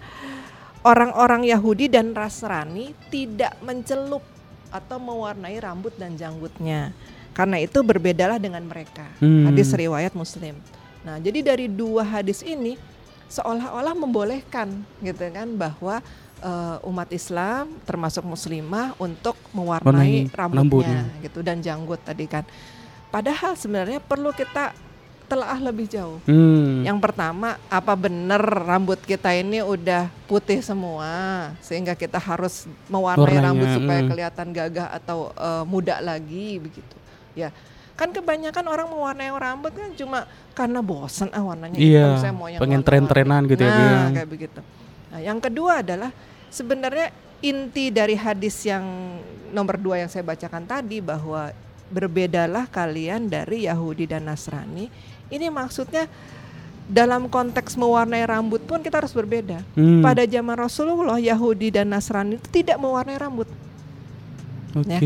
Speaker 4: orang-orang Yahudi dan Nasrani tidak mencelup atau mewarnai rambut dan janggutnya. Karena itu berbedalah dengan mereka. Hmm. Hadis riwayat Muslim. Nah, jadi dari dua hadis ini seolah-olah membolehkan gitu kan bahwa uh, umat Islam termasuk muslimah untuk mewarnai rambutnya, rambutnya gitu dan janggut tadi kan. Padahal sebenarnya perlu kita telaah lebih jauh. Hmm. Yang pertama, apa benar rambut kita ini udah putih semua sehingga kita harus mewarnai Warnanya, rambut supaya hmm. kelihatan gagah atau uh, muda lagi begitu. Ya. Kan kebanyakan orang mewarnai rambut kan cuma karena bosan ah warnanya
Speaker 3: iya, hitam, saya mau yang pengen tren-trenan gitu ya,
Speaker 4: nah, ya. kayak begitu. Nah, yang kedua adalah sebenarnya inti dari hadis yang nomor dua yang saya bacakan tadi bahwa berbedalah kalian dari Yahudi dan Nasrani ini maksudnya dalam konteks mewarnai rambut pun kita harus berbeda. Hmm. Pada zaman Rasulullah Yahudi dan Nasrani itu tidak mewarnai rambut. Okay. Ya.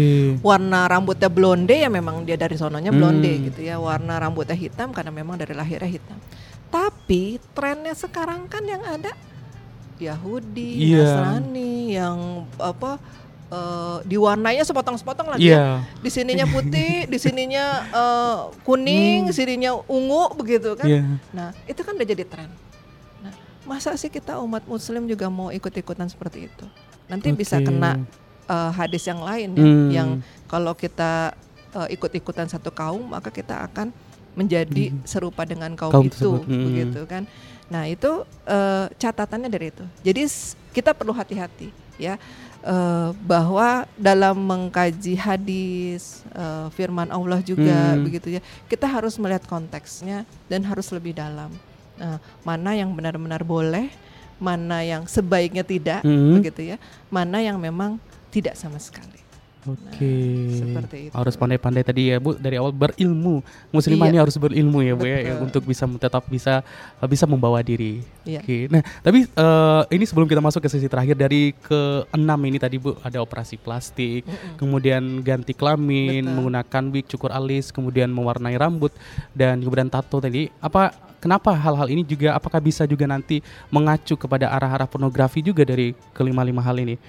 Speaker 4: Warna rambutnya blonde ya memang dia dari sononya blonde hmm. gitu ya. Warna rambutnya hitam karena memang dari lahirnya hitam. Tapi trennya sekarang kan yang ada Yahudi, yeah. Nasrani yang apa uh, diwarnainya sepotong-sepotong lagi yeah. ya. Di sininya putih, di sininya uh, kuning, hmm. sininya ungu begitu kan. Yeah. Nah, itu kan udah jadi tren. Nah, masa sih kita umat muslim juga mau ikut-ikutan seperti itu? Nanti okay. bisa kena uh, hadis yang lain ya, hmm. yang kalau kita uh, ikut-ikutan satu kaum maka kita akan menjadi hmm. serupa dengan kaum, kaum itu hmm. begitu kan. Nah, itu uh, catatannya dari itu. Jadi kita perlu hati-hati ya uh, bahwa dalam mengkaji hadis uh, firman Allah juga hmm. begitu ya kita harus melihat konteksnya dan harus lebih dalam uh, mana yang benar-benar boleh mana yang sebaiknya tidak hmm. begitu ya mana yang memang tidak sama sekali
Speaker 3: Oke. Nah, seperti itu. Harus pandai-pandai tadi ya Bu dari awal berilmu. Muslimah iya. ini harus berilmu ya Bu ya, ya untuk bisa tetap bisa bisa membawa diri. Iya. Oke. Nah, tapi uh, ini sebelum kita masuk ke sesi terakhir dari ke enam ini tadi Bu ada operasi plastik, mm -mm. kemudian ganti kelamin, Betul. menggunakan wig, cukur alis, kemudian mewarnai rambut dan kemudian tato tadi. Apa kenapa hal-hal ini juga apakah bisa juga nanti mengacu kepada arah-arah pornografi juga dari kelima-lima hal ini?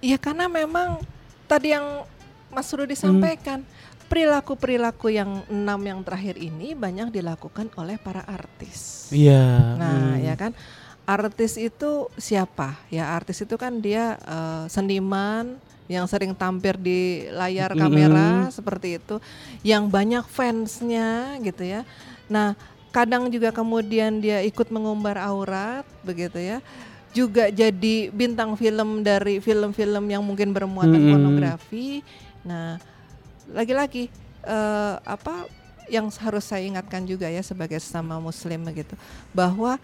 Speaker 4: Iya, karena memang tadi yang Mas Rudi sampaikan perilaku-perilaku yang enam yang terakhir ini banyak dilakukan oleh para artis.
Speaker 3: Iya.
Speaker 4: Nah, hmm. ya kan artis itu siapa? Ya artis itu kan dia uh, seniman yang sering tampil di layar kamera mm. seperti itu, yang banyak fansnya gitu ya. Nah, kadang juga kemudian dia ikut mengumbar aurat begitu ya juga jadi bintang film dari film-film yang mungkin bermuatan mm -hmm. pornografi. Nah, lagi-lagi uh, apa yang harus saya ingatkan juga ya sebagai sesama muslim begitu bahwa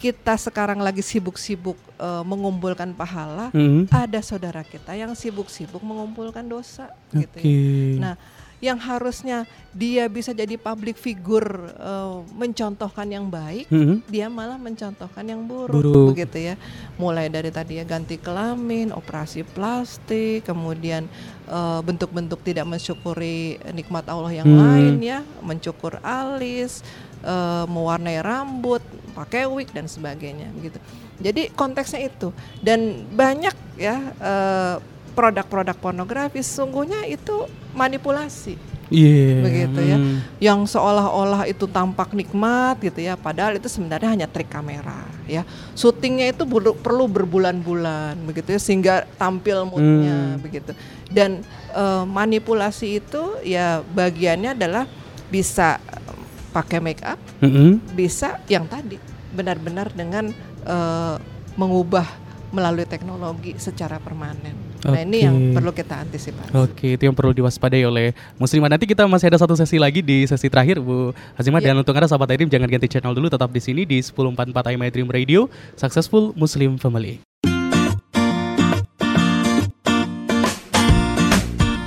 Speaker 4: kita sekarang lagi sibuk-sibuk uh, mengumpulkan pahala, mm -hmm. ada saudara kita yang sibuk-sibuk mengumpulkan dosa okay. gitu ya. Nah, yang harusnya dia bisa jadi public figure uh, mencontohkan yang baik,
Speaker 3: Mhm.
Speaker 4: dia malah mencontohkan yang buruk,
Speaker 3: Buruk.
Speaker 4: begitu ya. Mulai dari tadi ya ganti kelamin, operasi plastik, kemudian uh, bentuk-bentuk tidak mensyukuri nikmat Allah yang
Speaker 3: Hmm.
Speaker 4: lain ya, mencukur alis, uh, mewarnai rambut, pakai wig dan sebagainya begitu. Jadi konteksnya itu dan banyak ya uh, produk-produk pornografi sesungguhnya itu manipulasi
Speaker 3: Iya.
Speaker 4: begitu ya
Speaker 3: hmm.
Speaker 4: yang seolah-olah itu tampak nikmat gitu ya padahal itu sebenarnya hanya trik kamera ya syutingnya itu perlu, perlu berbulan-bulan begitu ya sehingga tampil moodnya
Speaker 3: Hmm.
Speaker 4: begitu dan eh, manipulasi itu ya bagiannya adalah bisa eh, pakai make up
Speaker 3: Mhm.
Speaker 4: bisa yang tadi benar-benar dengan eh, mengubah melalui teknologi secara permanen nah ini yang perlu kita antisipasi
Speaker 3: Oke, itu yang perlu diwaspadai oleh muslimah. Nanti kita masih ada satu sesi lagi di sesi terakhir, Bu Hazimah.
Speaker 4: Iya.
Speaker 3: Dan untuk Anda sahabat iDream, jangan ganti channel dulu, tetap di sini di 1044 IMA Dream Radio, Successful Muslim Family.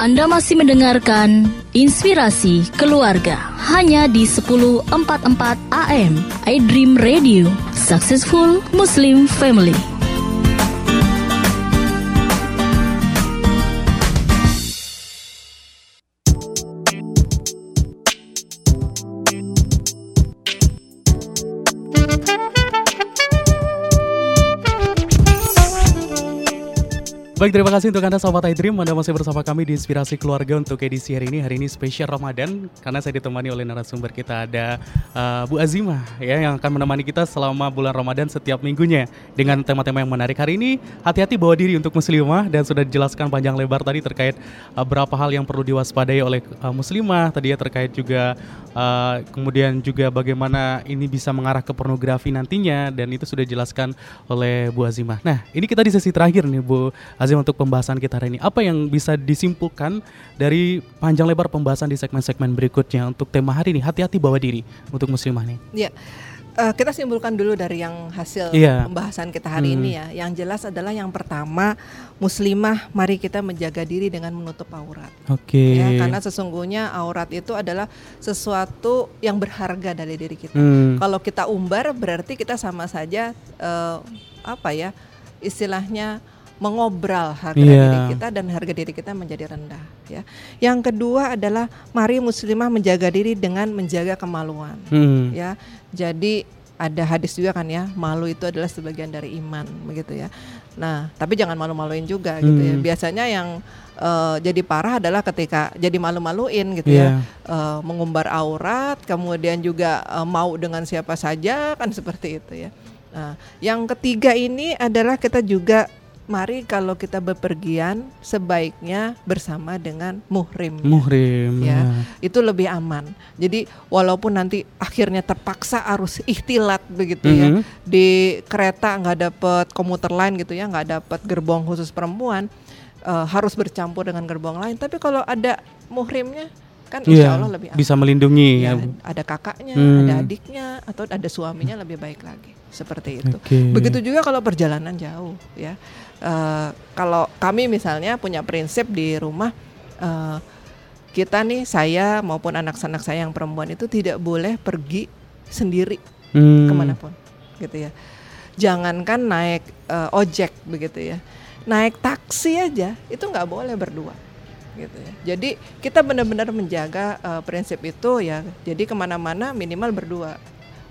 Speaker 2: Anda masih mendengarkan Inspirasi Keluarga hanya di 1044 AM iDream Radio Successful Muslim Family.
Speaker 3: Baik, terima kasih untuk Anda sahabat iDream. Anda masih bersama kami di Inspirasi Keluarga untuk edisi hari ini. Hari ini spesial Ramadan karena saya ditemani oleh narasumber kita ada uh, Bu Azimah ya yang akan menemani kita selama bulan Ramadan setiap minggunya dengan tema-tema yang menarik. Hari ini hati-hati bawa diri untuk muslimah dan sudah dijelaskan panjang lebar tadi terkait uh, berapa hal yang perlu diwaspadai oleh uh, muslimah tadi ya terkait juga uh, kemudian juga bagaimana ini bisa mengarah ke pornografi nantinya dan itu sudah dijelaskan oleh Bu Azimah. Nah, ini kita di sesi terakhir nih Bu Azimah untuk pembahasan kita hari ini. Apa yang bisa disimpulkan dari panjang lebar pembahasan di segmen-segmen berikutnya untuk tema hari ini? Hati-hati bawa diri untuk muslimah nih.
Speaker 4: Ya, eh, kita simpulkan dulu dari yang hasil
Speaker 3: Iya.
Speaker 4: pembahasan kita hari
Speaker 3: Hmm.
Speaker 4: ini ya. Yang jelas adalah yang pertama, muslimah, mari kita menjaga diri dengan menutup aurat.
Speaker 3: Oke.
Speaker 4: Ya, karena sesungguhnya aurat itu adalah sesuatu yang berharga dari diri kita.
Speaker 3: Hmm.
Speaker 4: Kalau kita umbar, berarti kita sama saja eh, apa ya, istilahnya mengobral harga
Speaker 3: Iya.
Speaker 4: diri kita dan harga diri kita menjadi rendah. Ya. Yang kedua adalah mari muslimah menjaga diri dengan menjaga kemaluan
Speaker 3: Hmm.
Speaker 4: ya jadi ada hadis juga kan ya malu itu adalah sebagian dari iman begitu ya nah tapi jangan malu-maluin juga gitu ya
Speaker 3: Hmm.
Speaker 4: biasanya yang eh, jadi parah adalah ketika jadi malu-maluin gitu
Speaker 3: Iya.
Speaker 4: ya Eh, mengumbar aurat kemudian juga eh, mau dengan siapa saja kan seperti itu ya nah yang ketiga ini adalah kita juga mari kalau kita bepergian sebaiknya bersama dengan muhrim
Speaker 3: Muhrim.
Speaker 4: ya itu lebih aman jadi walaupun nanti akhirnya terpaksa harus ikhtilat begitu ya
Speaker 3: Mhm.
Speaker 4: di kereta nggak dapat komuter lain gitu ya nggak dapat gerbong khusus perempuan eh, harus bercampur dengan gerbong lain tapi kalau ada muhrimnya kan
Speaker 3: Iya,
Speaker 4: insya Allah lebih aman
Speaker 3: bisa melindungi
Speaker 4: Ya,
Speaker 3: ya.
Speaker 4: ada kakaknya
Speaker 3: Hmm.
Speaker 4: ada adiknya atau ada suaminya lebih baik lagi seperti itu
Speaker 3: Oke.
Speaker 4: begitu juga kalau perjalanan jauh ya Eh, kalau kami misalnya punya prinsip di rumah eh, kita nih saya maupun anak-anak saya yang perempuan itu tidak boleh pergi sendiri
Speaker 3: Hmm.
Speaker 4: ke mana pun gitu ya jangankan naik eh, ojek begitu ya naik taksi aja itu nggak boleh berdua gitu ya jadi kita benar-benar menjaga eh, prinsip itu ya jadi ke mana-mana minimal berdua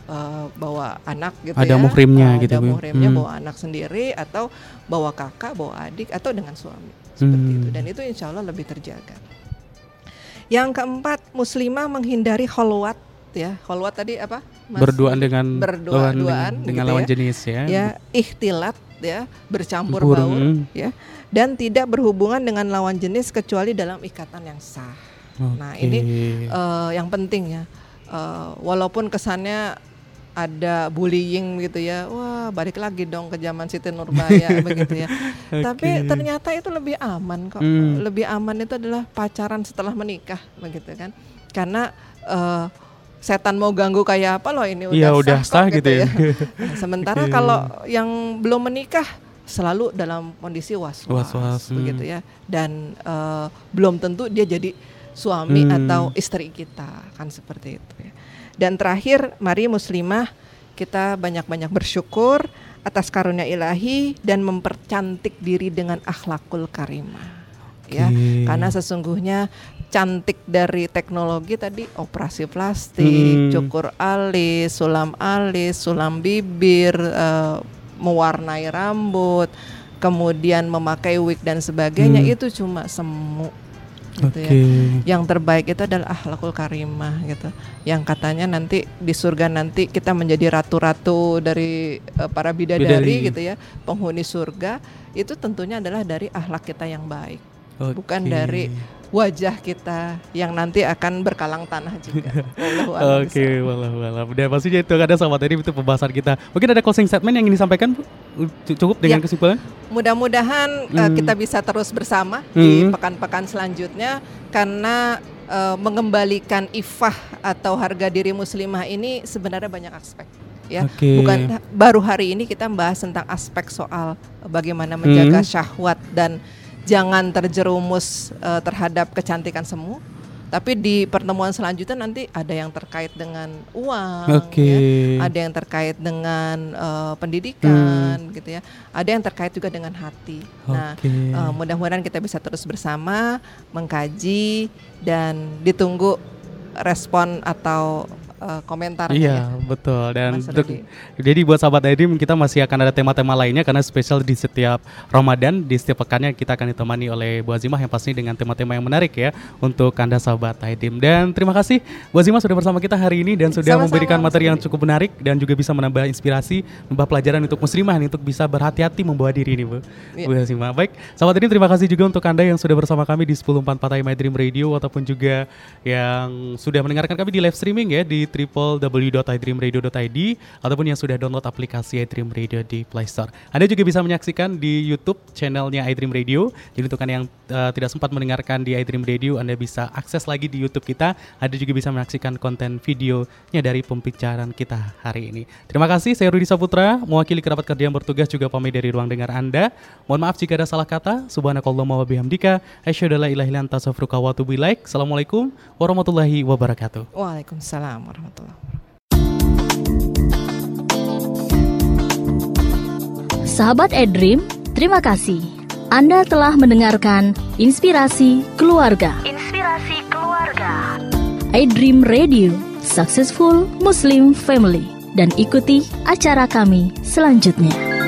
Speaker 4: Eh, bawa anak gitu
Speaker 3: Ada
Speaker 4: ya
Speaker 3: muhrimnya
Speaker 4: Eh,
Speaker 3: gitu,
Speaker 4: ada
Speaker 3: Bu.
Speaker 4: muhrimnya
Speaker 3: Hmm.
Speaker 4: bawa anak sendiri atau bawa kakak bawa adik atau dengan suami seperti
Speaker 3: Hmm.
Speaker 4: itu dan itu insya Allah lebih terjaga yang keempat muslimah menghindari kholwat ya kholwat tadi apa Mas?
Speaker 3: Berduaan dengan
Speaker 4: berdua-duaan
Speaker 3: lawan, dengan
Speaker 4: gitu
Speaker 3: lawan
Speaker 4: ya.
Speaker 3: jenis ya.
Speaker 4: ya ikhtilat ya bercampur
Speaker 3: Campur,
Speaker 4: baur
Speaker 3: hmm.
Speaker 4: ya dan tidak berhubungan dengan lawan jenis kecuali dalam ikatan yang sah nah
Speaker 3: Oke.
Speaker 4: ini eh, yang penting ya Eh, walaupun kesannya ada bullying gitu ya wah balik lagi dong ke zaman Siti Nurbaya begitu ya tapi
Speaker 3: Oke.
Speaker 4: ternyata itu lebih aman kok
Speaker 3: Hmm.
Speaker 4: lebih aman itu adalah pacaran setelah menikah begitu kan karena eh, setan mau ganggu kayak apa loh ini udah
Speaker 3: Iya, udah sah
Speaker 4: kok
Speaker 3: gitu ya.
Speaker 4: Nah, sementara kalau yang belum menikah selalu dalam kondisi was-was,
Speaker 3: Was-was, hmm.
Speaker 4: begitu ya dan eh, belum tentu dia jadi suami hmm. atau istri kita kan seperti itu ya. Dan terakhir mari muslimah kita banyak-banyak bersyukur atas karunia ilahi dan mempercantik diri dengan akhlakul karimah. Ya, karena sesungguhnya cantik dari teknologi tadi operasi plastik, hmm. cukur alis, sulam alis, sulam bibir, uh, mewarnai rambut, kemudian memakai wig dan sebagainya hmm. itu cuma semu gitu okay. ya. Yang terbaik itu adalah akhlakul karimah gitu. Yang katanya nanti di surga nanti kita menjadi ratu-ratu dari uh, para bidadari, bidadari gitu ya, penghuni surga itu tentunya adalah dari akhlak kita yang baik. Okay. Bukan dari wajah kita yang nanti akan berkalang tanah juga.
Speaker 3: Oke, walau walau. Dan pastinya itu ada sama tadi itu pembahasan kita. Mungkin ada closing statement yang ingin disampaikan Bu? Cukup dengan ya. kesimpulan?
Speaker 4: Mudah-mudahan hmm. uh, kita bisa terus bersama hmm. di pekan-pekan selanjutnya karena uh, mengembalikan ifah atau harga diri muslimah ini sebenarnya banyak aspek ya. Okay. Bukan baru hari ini kita membahas tentang aspek soal bagaimana menjaga hmm. syahwat dan jangan terjerumus uh, terhadap kecantikan semu tapi di pertemuan selanjutnya nanti ada yang terkait dengan uang, okay. ya, ada yang terkait dengan uh, pendidikan, hmm. gitu ya, ada yang terkait juga dengan hati. Okay. Nah, uh, mudah-mudahan kita bisa terus bersama mengkaji dan ditunggu respon atau uh, komentar.
Speaker 3: Iya, ya. betul. Dan untuk, jadi buat sahabat Edrim kita masih akan ada tema-tema lainnya karena spesial di setiap Ramadan di setiap pekannya kita akan ditemani oleh Bu Azimah yang pasti dengan tema-tema yang menarik ya untuk Anda sahabat Edrim. Dan terima kasih Bu Azimah sudah bersama kita hari ini dan sudah Sama-sama, memberikan materi yang cukup menarik dan juga bisa menambah inspirasi, menambah pelajaran untuk muslimah nih, untuk bisa berhati-hati membawa diri ini Bu. Ya. Bu Azimah. Baik, sahabat Edrim terima kasih juga untuk Anda yang sudah bersama kami di 1044 My Dream Radio ataupun juga yang sudah mendengarkan kami di live streaming ya di www.idreamradio.id ataupun yang sudah download aplikasi iDream Radio di Play Store. Anda juga bisa menyaksikan di YouTube channelnya iDream Radio. Jadi untuk yang uh, tidak sempat mendengarkan di iDream Radio, Anda bisa akses lagi di YouTube kita. Anda juga bisa menyaksikan konten videonya dari pembicaraan kita hari ini. Terima kasih, saya Rudi Saputra, mewakili kerabat kerja yang bertugas juga pamit dari ruang dengar Anda. Mohon maaf jika ada salah kata. Subhanakallahumma wa bihamdika. Asyhadu an la ilaha illa anta. Assalamualaikum warahmatullahi wabarakatuh.
Speaker 4: Waalaikumsalam warahmatullahi warahmatullahi
Speaker 2: Sahabat Edream, terima kasih. Anda telah mendengarkan Inspirasi Keluarga.
Speaker 1: Inspirasi Keluarga.
Speaker 2: iDream Radio, Successful Muslim Family. Dan ikuti acara kami selanjutnya.